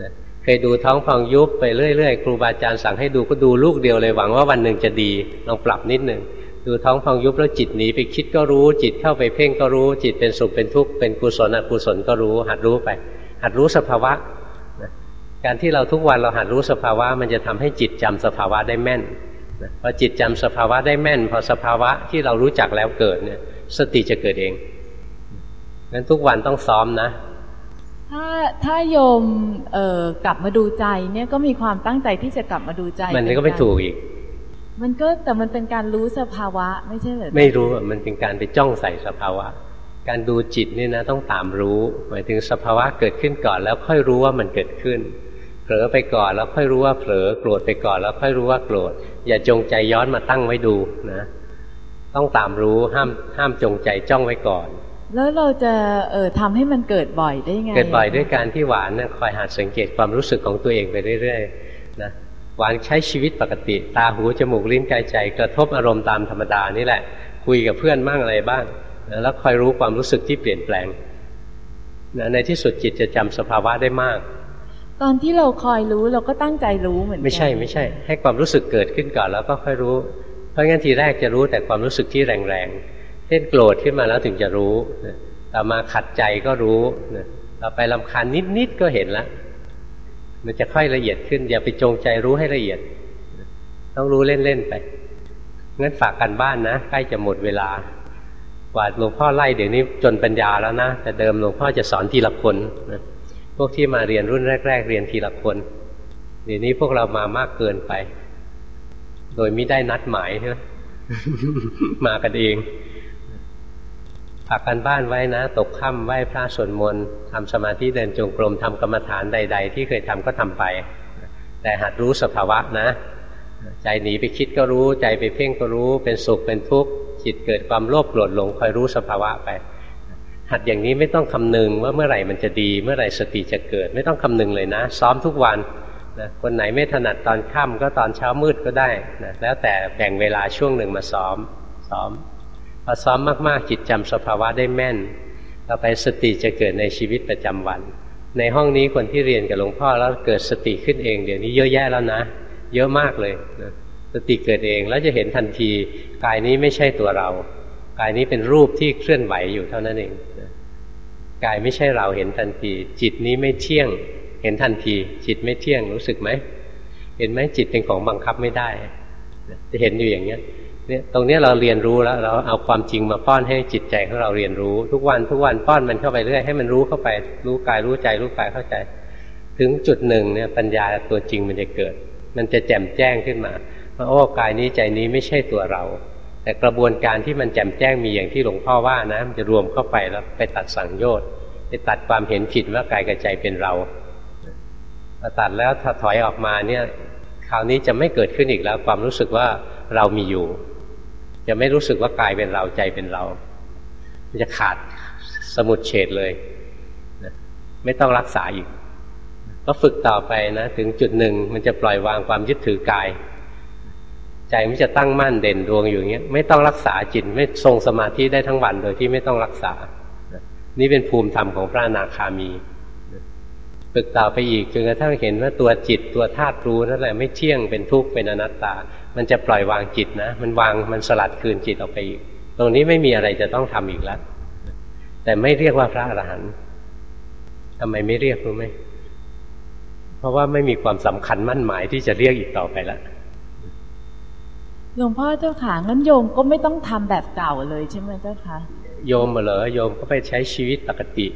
นะเคยดูท้องฟองยุบไปเรื่อยๆ ครูบาอาจารย์สั่งให้ดูก็ดูลูกเดียวเลยหวังว่าวันหนึ่งจะดีลองปรับนิดนึงดูท้องฟองยุบแล้วจิตหนีไปคิดก็รู้ จิตเข้าไปเพ่งก็รู้ จิตเป็นสุขเป็นทุกข์เป็นกุศลอกุศลก็รู้ หัดรู้ไป หัดรู้สภาวะ การที่เราทุกวันเราหัดรู้สภาวะ มันจะทำให้จิตจำสภาวะได้แม่นพอจิตจำสภาวะได้แม่น พอสภาวะที่เรารู้จักแล้วเกิดเนี่ย สติจะเกิดเองงั้นทุกวันต้องซ้อมนะ ถ้าถ้าโยมเอ่อกลับมาดูใจเนี่ยก็มีความตั้งใจที่จะกลับมาดูใจ มันก็ไม่ถูกอีก มันก็แต่มันเป็นการรู้สภาวะไม่ใช่เหรอไม่รู้มันเป็นการไปจ้องใส่สภาวะ การดูจิตนี่นะต้องตามรู้ หมายถึงสภาวะเกิดขึ้นก่อนแล้วค่อยรู้ว่ามันเกิดขึ้น เผลอไปก่อนแล้วค่อยรู้ว่าเผลอโกรธไปก่อนแล้วค่อยรู้ว่าโกรธอย่าจงใจย้อนมาตั้งไว้ดูนะ ต้องตามรู้ห้ามห้ามจงใจจ้องไว้ก่อน แล้วเราจะเออทำให้มันเกิดบ่อยได้ไง เกิดบ่อยด้วยการที่หวานนะคอยหัดสังเกตความรู้สึกของตัวเองไปเรื่อยๆนะหวานใช้ชีวิตปกติ ตาหูจมูกลิ้นกายใจ กระทบอารมณ์ตามธรรมดานี่แหละ คุยกับเพื่อนบ้างอะไรบ้างแล้วคอยรู้ความรู้สึกที่เปลี่ยนแปลงในที่สุดจิตจะจำสภาวะได้มาก ตอนที่เราคอยรู้เราก็ตั้งใจรู้เหมือนกันไม่ใช่ไม่ใช่ ให้ความรู้สึกเกิดขึ้นก่อนแล้วก็ค่อยรู้ เพราะงั้นทีแรกจะรู้แต่ความรู้สึกที่แรงๆเช่นโกรธขึ้นมาแล้วถึงจะรู้ต่อมาขัดใจก็รู้ต่อไปลำคาญนิดๆก็เห็นแล้วมันจะค่อยละเอียดขึ้น อย่าไปจงใจรู้ให้ละเอียด ต้องรู้เล่นๆไปงั้นฝากกันบ้านนะใกล้จะหมดเวลากว่าหลวงพ่อไล่เดี๋ยวนี้จนปัญญาแล้วนะแต่เดิมหลวงพ่อจะสอนทีละคนนะ พวกที่มาเรียนรุ่นแรก ๆ เรียนทีละคนเดี๋ยวนี้พวกเรามามากเกินไป โดยไม่ได้นัดหมายนะมากันเองฝากกันบ้านไว้นะ ตกค่ำไหว้พระสวดมนต์ทำสมาธิเดินจงกรมทำกรรมฐานใด ๆ ที่เคยทำก็ทำไป แต่หัดรู้สภาวะนะ ใจหนีไปคิดก็รู้ ใจไปเพ่งก็รู้ เป็นสุขเป็นทุกข์จิตเกิดความโลภโกรธหลงคอยรู้สภาวะไป หัดอย่างนี้ไม่ต้องคำนึงว่าเมื่อไหร่มันจะดี เมื่อไหร่สติจะเกิด ไม่ต้องคำนึงเลยนะ ซ้อมทุกวันนะคนไหนไม่ถนัดตอนค่ำก็ตอนเช้ามืดก็ได้นะแล้วแต่แบ่งเวลาช่วงหนึ่งมาซ้อม ซ้อมพอซ้อมมากๆ จิตจำสภาวะได้แม่นต่อไปสติจะเกิดในชีวิตประจำวัน ในห้องนี้คนที่เรียนกับหลวงพ่อแล้วเกิดสติขึ้นเอง เดี๋ยวนี้เยอะแยะแล้วนะ เยอะมากเลยนะสติเกิดเองแล้วจะเห็นทันทีกายนี้ไม่ใช่ตัวเรา กายนี้เป็นรูปที่เคลื่อนไหวอยู่เท่านั้นเองกายไม่ใช่เราเห็นทันที จิตนี้ไม่เที่ยง เห็นทันที จิตไม่เที่ยงรู้สึกไหมเห็นไหมจิตเป็นของบังคับไม่ได้จะเห็นอยู่อย่างเนี้ยเนี่ยตรงนี้เราเรียนรู้แล้ว เราเอาความจริงมาป้อนให้จิตใจของเราเรียนรู้ ทุกวันทุกวันป้อนมันเข้าไปเรื่อยให้มันรู้เข้าไปรู้กายรู้ใจรู้กายเข้าใจ ถึงจุดหนึ่งเนี่ยปัญญาตัวจริงมันจะเกิด มันจะแจ่มแจ้งขึ้นมาว่าโอ้กายนี้ใจนี้ไม่ใช่ตัวเรา แต่กระบวนการที่มันแจ่มแจ้งมีอย่างที่หลวงพ่อว่านะมันจะรวมเข้าไปแล้วไปตัดสังโยชน์ไปตัดความเห็นผิดว่ากายกับใจเป็นเราพอตัดแล้วถ้าถอยออกมาเนี่ยคราวนี้จะไม่เกิดขึ้นอีกแล้ว ความรู้สึกว่าเรามีอยู่ จะไม่รู้สึกว่ากายเป็นเราใจเป็นเราจะขาดสมุดเฉดเลยไม่ต้องรักษาอีกก็ฝึกต่อไปนะ ถึงจุดหนึ่งมันจะปล่อยวางความยึดถือกาย ใจมันจะตั้งมั่นเด่นดวงอยู่เงี้ยไม่ต้องรักษาจิตไม่ทรงสมาธิได้ทั้งวันโดยที่ไม่ต้องรักษา นี่เป็นภูมิธรรมของพระอนาคามีฝึกต่อไปอีกจนกระทั่งเห็นว่าตัวจิตตัวธาตุรู้นั่นแหละไม่เที่ยงเป็นทุกข์เป็นอนัตตา มันจะปล่อยวางจิตนะ มันวางมันสลัดคืนจิตออกไปอีก ตรงนี้ไม่มีอะไรจะต้องทำอีกแล้ว แต่ไม่เรียกว่าพระอรหันต์ทำไมไม่เรียกรู้ไหมเพราะว่าไม่มีความสำคัญมั่นหมายที่จะเรียกอีกต่อไปแล้ว หลวงพ่อเจ้าขางั้นโยมก็ไม่ต้องทำแบบเก่าเลยใช่ไหมเจ้าคะโยมเหรอโยมก็ไปใช้ชีวิตปกติ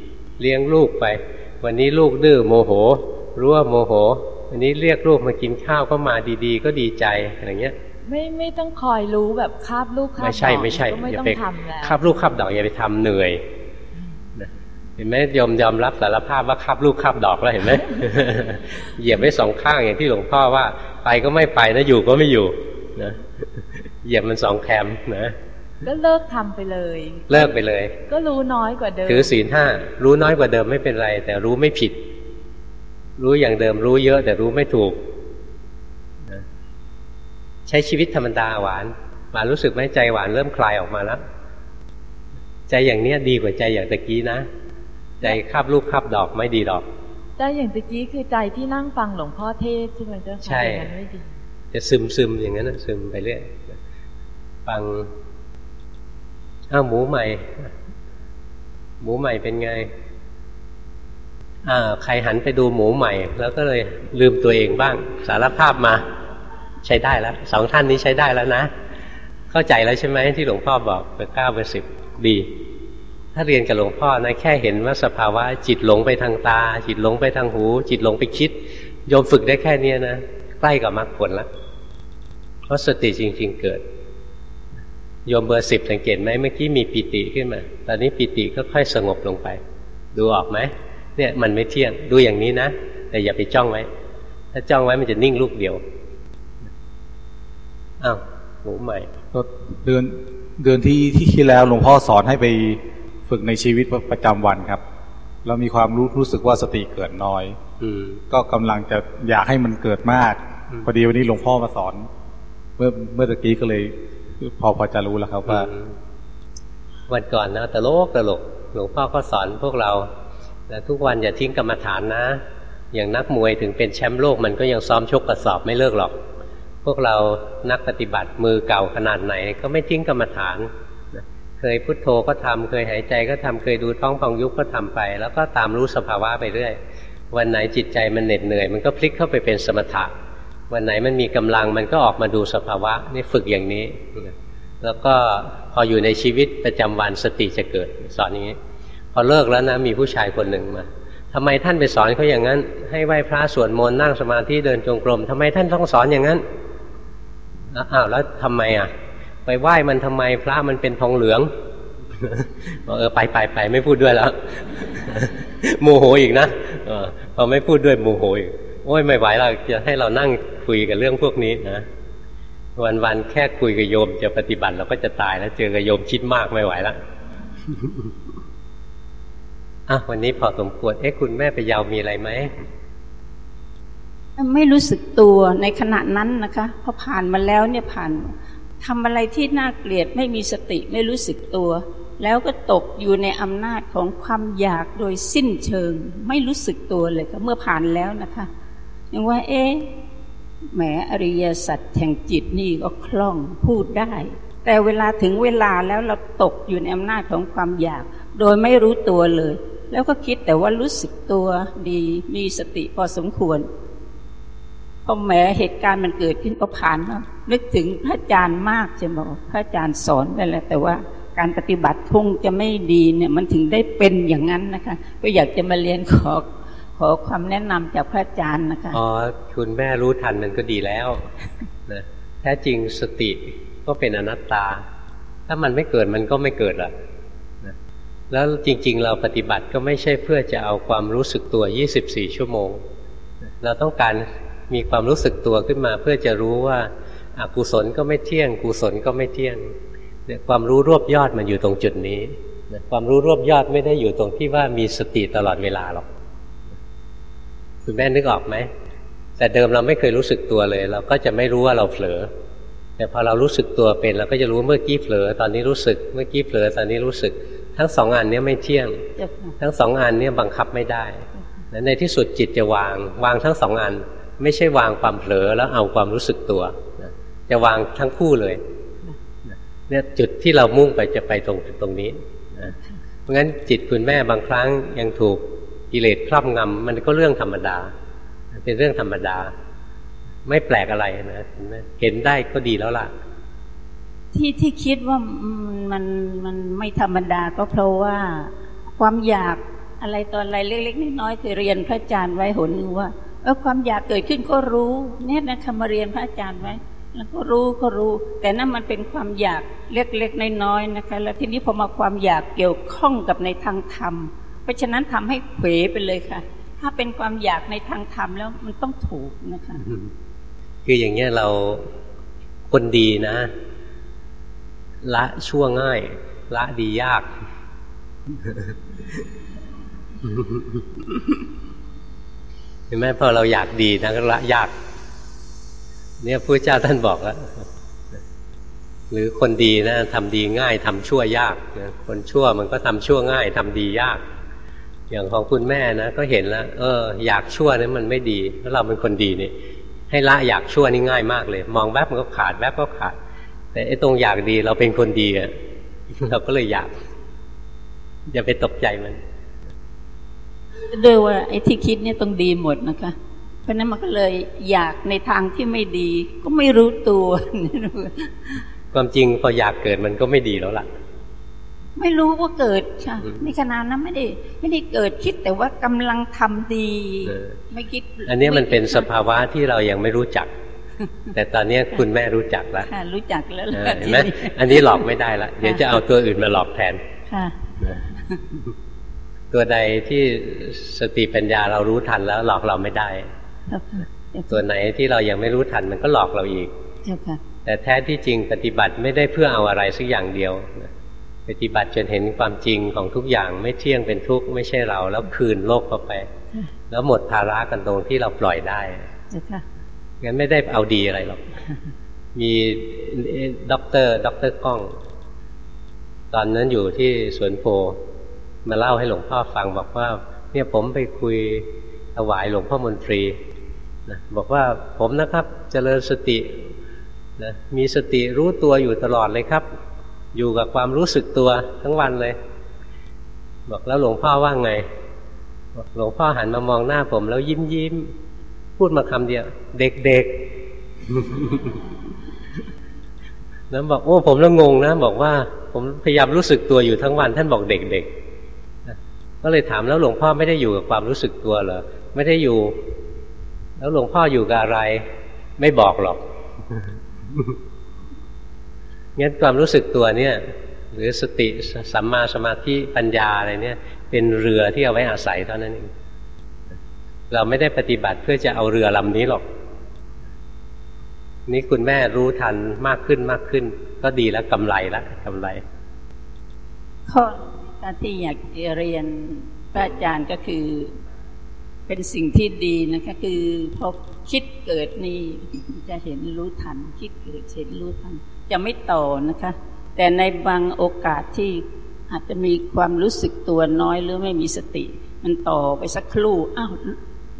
เลี้ยงลูกไป วันนี้ลูกดื้อโมโหรู้ว่าโมโหอันนี้เรียกลูกมากินข้าวก็มาดีๆ ก็ดีใจอะไรเงี้ย ไม่ไม่ต้องคอยรู้แบบคาบลูกคาบไม่ใช่ไม่ใช่อย่าไปคาบลูกคาบดอกอย่าไปทำเหนื่อยเห็นไหมยอมยอมรับสารภาพว่าคาบลูกคาบดอกแล้วเห็นไหมเหยียบไว้สองข้างอย่างที่หลวงพ่อว่า ไปก็ไม่ไปนะอยู่ก็ไม่อยู่ นะเหยียบมันสองแคมนะก็เลิกทำไปเลย เลิกไปเลย ก็รู้น้อยกว่าเดิม ถือศีลห้ารู้น้อยกว่าเดิมไม่เป็นไร แต่รู้ไม่ผิด รู้อย่างเดิมรู้เยอะ แต่รู้ไม่ถูกใช้ชีวิตธรรมดาหวานหวานรู้สึกไหมใจหวานเริ่มคลายออกมาแล้วใจอย่างเนี้ยดีกว่าใจอย่างตะกี้นะ ใจคาบลูกคาบดอกไม่ดีดอกใจอย่างตะกี้คือใจที่นั่งฟังหลวงพ่อเทศใช่ไหมเจ้าค่ะใช่ไม่ดี จะซึมซึมอย่างนั้นนะซึมไปเรื่อยฟังอ้าวหมูใหม่ หมูใหม่เป็นไงอ่าใครหันไปดูหมูใหม่ แล้วก็เลยลืมตัวเองบ้าง สารภาพมา ใช้ได้แล้วสองท่านนี้ใช้ได้แล้วนะ เข้าใจแล้วใช่ไหมที่หลวงพ่อบอกเบอร์เก้าเบอร์สิบดี ถ้าเรียนกับหลวงพ่อนะแค่เห็นว่าสภาวะจิตหลงไปทางตา จิตหลงไปทางหู จิตหลงไปคิดโยมฝึกได้แค่เนี้นะ ใกล้กับมรรคผลแล้วเพราะสติจริง ๆ เกิดโยมเบอร์สิบสังเกตไหมเมื่อกี้มีปิติขึ้นมา ตอนนี้ปิติก็ค่อยสงบลงไป ดูออกไหมเนี่ยมันไม่เที่ยงดูอย่างนี้นะ แต่อย่าไปจ้องไว้ ถ้าจ้องไว้มันจะนิ่งลูกเดียวอ้าวหมูใหม่ก็เดือนเดือนที่ที่ที่แล้วหลวงพ่อสอนให้ไปฝึกในชีวิตประจำวันครับ เรามีความรู้รู้สึกว่าสติเกิดน้อย อืมก็กำลังจะอยากให้มันเกิดมากอืมพอดีวันนี้หลวงพ่อมาสอน เมื่อเมื่อตะกี้ก็เลย พอพอจะรู้แล้วครับว่าอืมวันก่อนนะตลกตลกหลวงพ่อก็สอนพวกเราแต่ทุกวันอย่าทิ้งกรรมฐานนะ อย่างนักมวยถึงเป็นแชมป์โลกมันก็ยังซ้อมชกกระสอบไม่เลิกหรอก พวกเรานักปฏิบัติมือเก่าขนาดไหน ก็ไม่ทิ้งกรรมฐานนะเคยพุทโธก็ทำเคยหายใจก็ทำเคยดูท้องพองยุบก็ทำไป แล้วก็ตามรู้สภาวะไปเรื่อย วันไหนจิตใจมันเหน็ดเหนื่อย มันก็พลิกเข้าไปเป็นสมถะ วันไหนมันมีกำลังมันก็ออกมาดูสภาวะนี่ฝึกอย่างนี้ แล้วก็พออยู่ในชีวิตประจำวันสติจะเกิดสอนอย่างนี้ พอเลิกแล้วนะมีผู้ชายคนหนึ่งมาทำไมท่านไปสอนเขาอย่างนั้น ให้ไหว้พระสวดมนต์นั่งสมาธิเดินจงกรมทำไมท่านต้องสอนอย่างนั้นอ้าวแล้วทำไมอะ ไปไหว้มันทำไมพระมันเป็นทองเหลือง บอกเออไปไปไปไม่พูดด้วยแล้วโมโหอีกนะอพอไม่พูดด้วยโมโหอีกโอ้ยไม่ไหวแล้วจะให้เรานั่งคุยกับเรื่องพวกนี้นะวันวันๆแค่คุยกับโยมจะปฏิบัติเราก็จะตายแล้วเจอกับโยมคิดมากไม่ไหวแล้วอะวันนี้พอสมควรเอ๊ะคุณแม่ไปยาวมีอะไรไหมไม่รู้สึกตัวในขณะนั้นนะคะพอผ่านมาแล้วเนี่ยผ่านทำอะไรที่น่าเกลียดไม่มีสติไม่รู้สึกตัว แล้วก็ตกอยู่ในอำนาจของความอยากโดยสิ้นเชิง ไม่รู้สึกตัวเลยค่ะเมื่อผ่านแล้วนะคะยังว่า เอ๊ะแหมอริยสัจแห่งจิตนี่ก็คล่องพูดได้ แต่เวลาถึงเวลาแล้วเราตกอยู่ในอำนาจของความอยาก โดยไม่รู้ตัวเลย แล้วก็คิดแต่ว่ารู้สึกตัวดีมีสติพอสมควรพอแหมเหตุการณ์มันเกิดขึ้นก็ผ่านมานึกถึงพระอาจารย์มากจะบอกพระอาจารย์สอนไปแล้วแต่ว่า การปฏิบัติคงจะไม่ดีเนี่ยมันถึงได้เป็นอย่างนั้นนะคะ ก็อยากจะมาเรียนขอขอความแนะนำจากพระอาจารย์นะคะอ๋อคุณแม่รู้ทันมันก็ดีแล้วนะแท้จริงสติก็เป็นอนัตตา ถ้ามันไม่เกิดมันก็ไม่เกิดหรอกนะแล้วจริง ๆ เราปฏิบัติก็ไม่ใช่เพื่อจะเอาความรู้สึกตัว 24 ชั่วโมง เราต้องการมีความรู้สึกตัวขึ้นมาเพื่อจะรู้ว่าอากุศลก็ไม่เที่ยง กุศลก็ไม่เที่ยง เนี่ยความรู้รวบยอดมันอยู่ตรงจุดนี้นะความรู้รวบยอดไม่ได้อยู่ตรงที่ว่ามีสติตลอดเวลาหรอกคุณแม่นึกออกไหมแต่เดิมเราไม่เคยรู้สึกตัวเลย เราก็จะไม่รู้ว่าเราเผลอ แต่พอเรารู้สึกตัวเป็น เราก็จะรู้เมื่อกี้เผลอตอนนี้รู้สึก เมื่อกี้เผลอตอนนี้รู้สึก ทั้งสองอันนี้ไม่เที่ยง ทั้งสองอันนี้บังคับไม่ได้และในที่สุดจิตจะวาง วางทั้งสองอัน ไม่ใช่วางความเผลอแล้วเอาความรู้สึกตัว จะวางทั้งคู่เลย เนี่ยจุดที่เรามุ่งไปจะไปตรงตรงนี้นะเพราะงั้นจิตคุณแม่บางครั้งยังถูกกิเลสครอบงำมันก็เรื่องธรรมดา เป็นเรื่องธรรมดา ไม่แปลกอะไรนะเห็นได้ก็ดีแล้วล่ะ ที่ที่คิดว่ามันมันไม่ธรรมดาก็เพราะว่าความอยากอะไรตอนอะไรเล็กๆน้อยๆเคยเรียนพระอาจารย์ไว้หนหนึ่งว่าเออความอยากเกิดขึ้นก็รู้ เนี่ยนะคะมาเรียนพระอาจารย์ไว้ แล้วก็รู้ก็รู้ แต่นั่นมันเป็นความอยากเล็กๆน้อยๆนะคะ แล้วทีนี้พอมาความอยากเกี่ยวข้องกับในทางธรรม เพราะฉะนั้นทำให้เขวไปเลยค่ะ ถ้าเป็นความอยากในทางธรรมแล้วมันต้องถูกนะคะคืออย่างเงี้ยเราคนดีนะ ละชั่วง่าย ละดียาก เห็นไหมพอเราอยากดีนะก็ละยาก เนี่ยพระเจ้าท่านบอกแล้วหรือคนดีนะทำดีง่ายทำชั่วยากนะคนชั่วมันก็ทำชั่วง่ายทำดียาก อย่างของคุณแม่นะ ก็เห็นแล้วเออ อยากชั่วนี่มันไม่ดีแล้วเราเป็นคนดีนี่ ให้ละอยากชั่วนี่ง่ายมากเลย มองแวบมันก็ขาดแวบก็ขาด แต่ไอ้ตรงอยากดีเราเป็นคนดีอะเราก็เลยอยากอย่าไปตกใจมันด้วยว่าไอ้ที่คิดเนี่ยต้องดีหมดนะคะ เพราะนั้นมันก็เลยอยากในทางที่ไม่ดี ก็ไม่รู้ตัว ความจริงพออยากเกิดมันก็ไม่ดีแล้วล่ะ ไม่รู้ว่าเกิดใช่ในขณะนั้นไม่ได้ ไม่ได้เกิดคิดแต่ว่ากำลังทำดี ไม่คิด อันนี้มันเป็นสภาวะที่เรายังไม่รู้จัก แต่ตอนนี้คุณแม่รู้จักแล้วรู้จักแล้วเห็นไหมอันนี้หลอกไม่ได้ละเดี๋ยวจะเอาตัวอื่นมาหลอกแทนตัวใดที่สติปัญญาเรารู้ทันแล้วหลอกเราไม่ได้ ตัวไหนที่เรายังไม่รู้ทันมันก็หลอกเราอีกแต่แท้ที่จริงปฏิบัติไม่ได้เพื่อเอาอะไรสักอย่างเดียวปฏิบัติจนเห็นความจริงของทุกอย่างไม่เที่ยงเป็นทุกข์ไม่ใช่เราแล้วคืนโลกเข้าไป แล้วหมดภาระกันตรงที่เราปล่อยได้งั้นไม่ได้เอาดีอะไรหรอกมีด็อกเตอร์ด็อกเตอร์ก้อง ตอนนั้นอยู่ที่สวนโพมาเล่าให้หลวงพ่อฟังบอกว่า เนี่ยผมไปคุยถวายหลวงพ่อมนตรี นะบอกว่าผมนะครับจเจริญสตินะมีสติรู้ตัวอยู่ตลอดเลยครับ อยู่กับความรู้สึกตัวทั้งวันเลย บอกแล้วหลวงพ่อว่าไงบอกหลวงพ่อหันมามองหน้าผมแล้วยิ้มยิ้มพูดมาคำเดียว เด็กๆนั้นบอกโอ้ผมแล้วงงนะ บอกว่า ผมพยายามรู้สึกตัวอยู่ทั้งวัน ท่านบอกเด็กๆก็เลยถามแล้วหลวงพ่อไม่ได้อยู่กับความรู้สึกตัวเหรอไม่ได้อยู่ แล้วหลวงพ่ออยู่กับอะไร ไม่บอกหรอกงั้นความรู้สึกตัวเนี่ย หรือสติสัมมาสมาธิปัญญาอะไรเนี่ย เป็นเรือที่เอาไว้อาศัยเท่านั้นเองเราไม่ได้ปฏิบัติเพื่อจะเอาเรือลำนี้หรอก นี่คุณแม่รู้ทันมากขึ้นมากขึ้น ก็ดีแล้วกำไรแล้วกำไรข้อที่อยากเรียนพระอาจารย์ก็คือ เป็นสิ่งที่ดีนะคะคือพอคิดเกิดนี่จะเห็นรู้ทัน คิดเกิดเห็นรู้ทัน จะไม่ต่อนะคะ แต่ในบางโอกาสที่อาจจะมีความรู้สึกตัวน้อยหรือไม่มีสติ มันต่อไปสักครู่อ้าว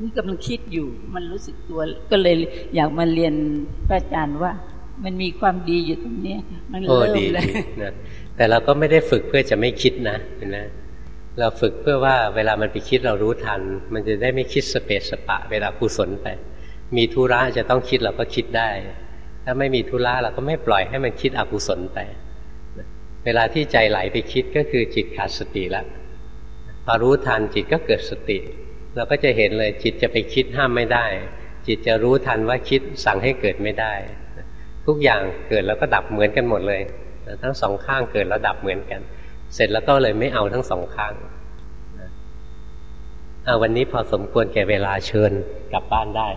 นี่กำลังคิดอยู่ มันรู้สึกตัวก็เลยอยากมาเรียนพระอาจารย์ว่า มันมีความดีอยู่ตรงนี้มันเริ่มเลยแต่เราก็ไม่ได้ฝึกเพื่อจะไม่คิดนะเห็นไหม เราฝึกเพื่อว่าเวลามันไปคิดเรารู้ทัน มันจะได้ไม่คิดสเปสสปะ เวลากุศลไป มีธุระจะต้องคิดเราก็คิดได้ ถ้าไม่มีธุระเราก็ไม่ปล่อยให้มันคิดอกุศลไป เวลาที่ใจไหลไปคิดก็คือจิตขาดสติแล้วพอรู้ทันจิตก็เกิดสติ เราก็จะเห็นเลยจิตจะไปคิดห้ามไม่ได้ จิตจะรู้ทันว่าคิดสั่งให้เกิดไม่ได้ ทุกอย่างเกิดแล้วก็ดับเหมือนกันหมดเลย ทั้งสองข้างเกิดแล้วดับเหมือนกัน เสร็จแล้วก็เลยไม่เอาทั้งสองข้างอาวันนี้พอสมควรแก่เวลาเชิญกลับบ้านได้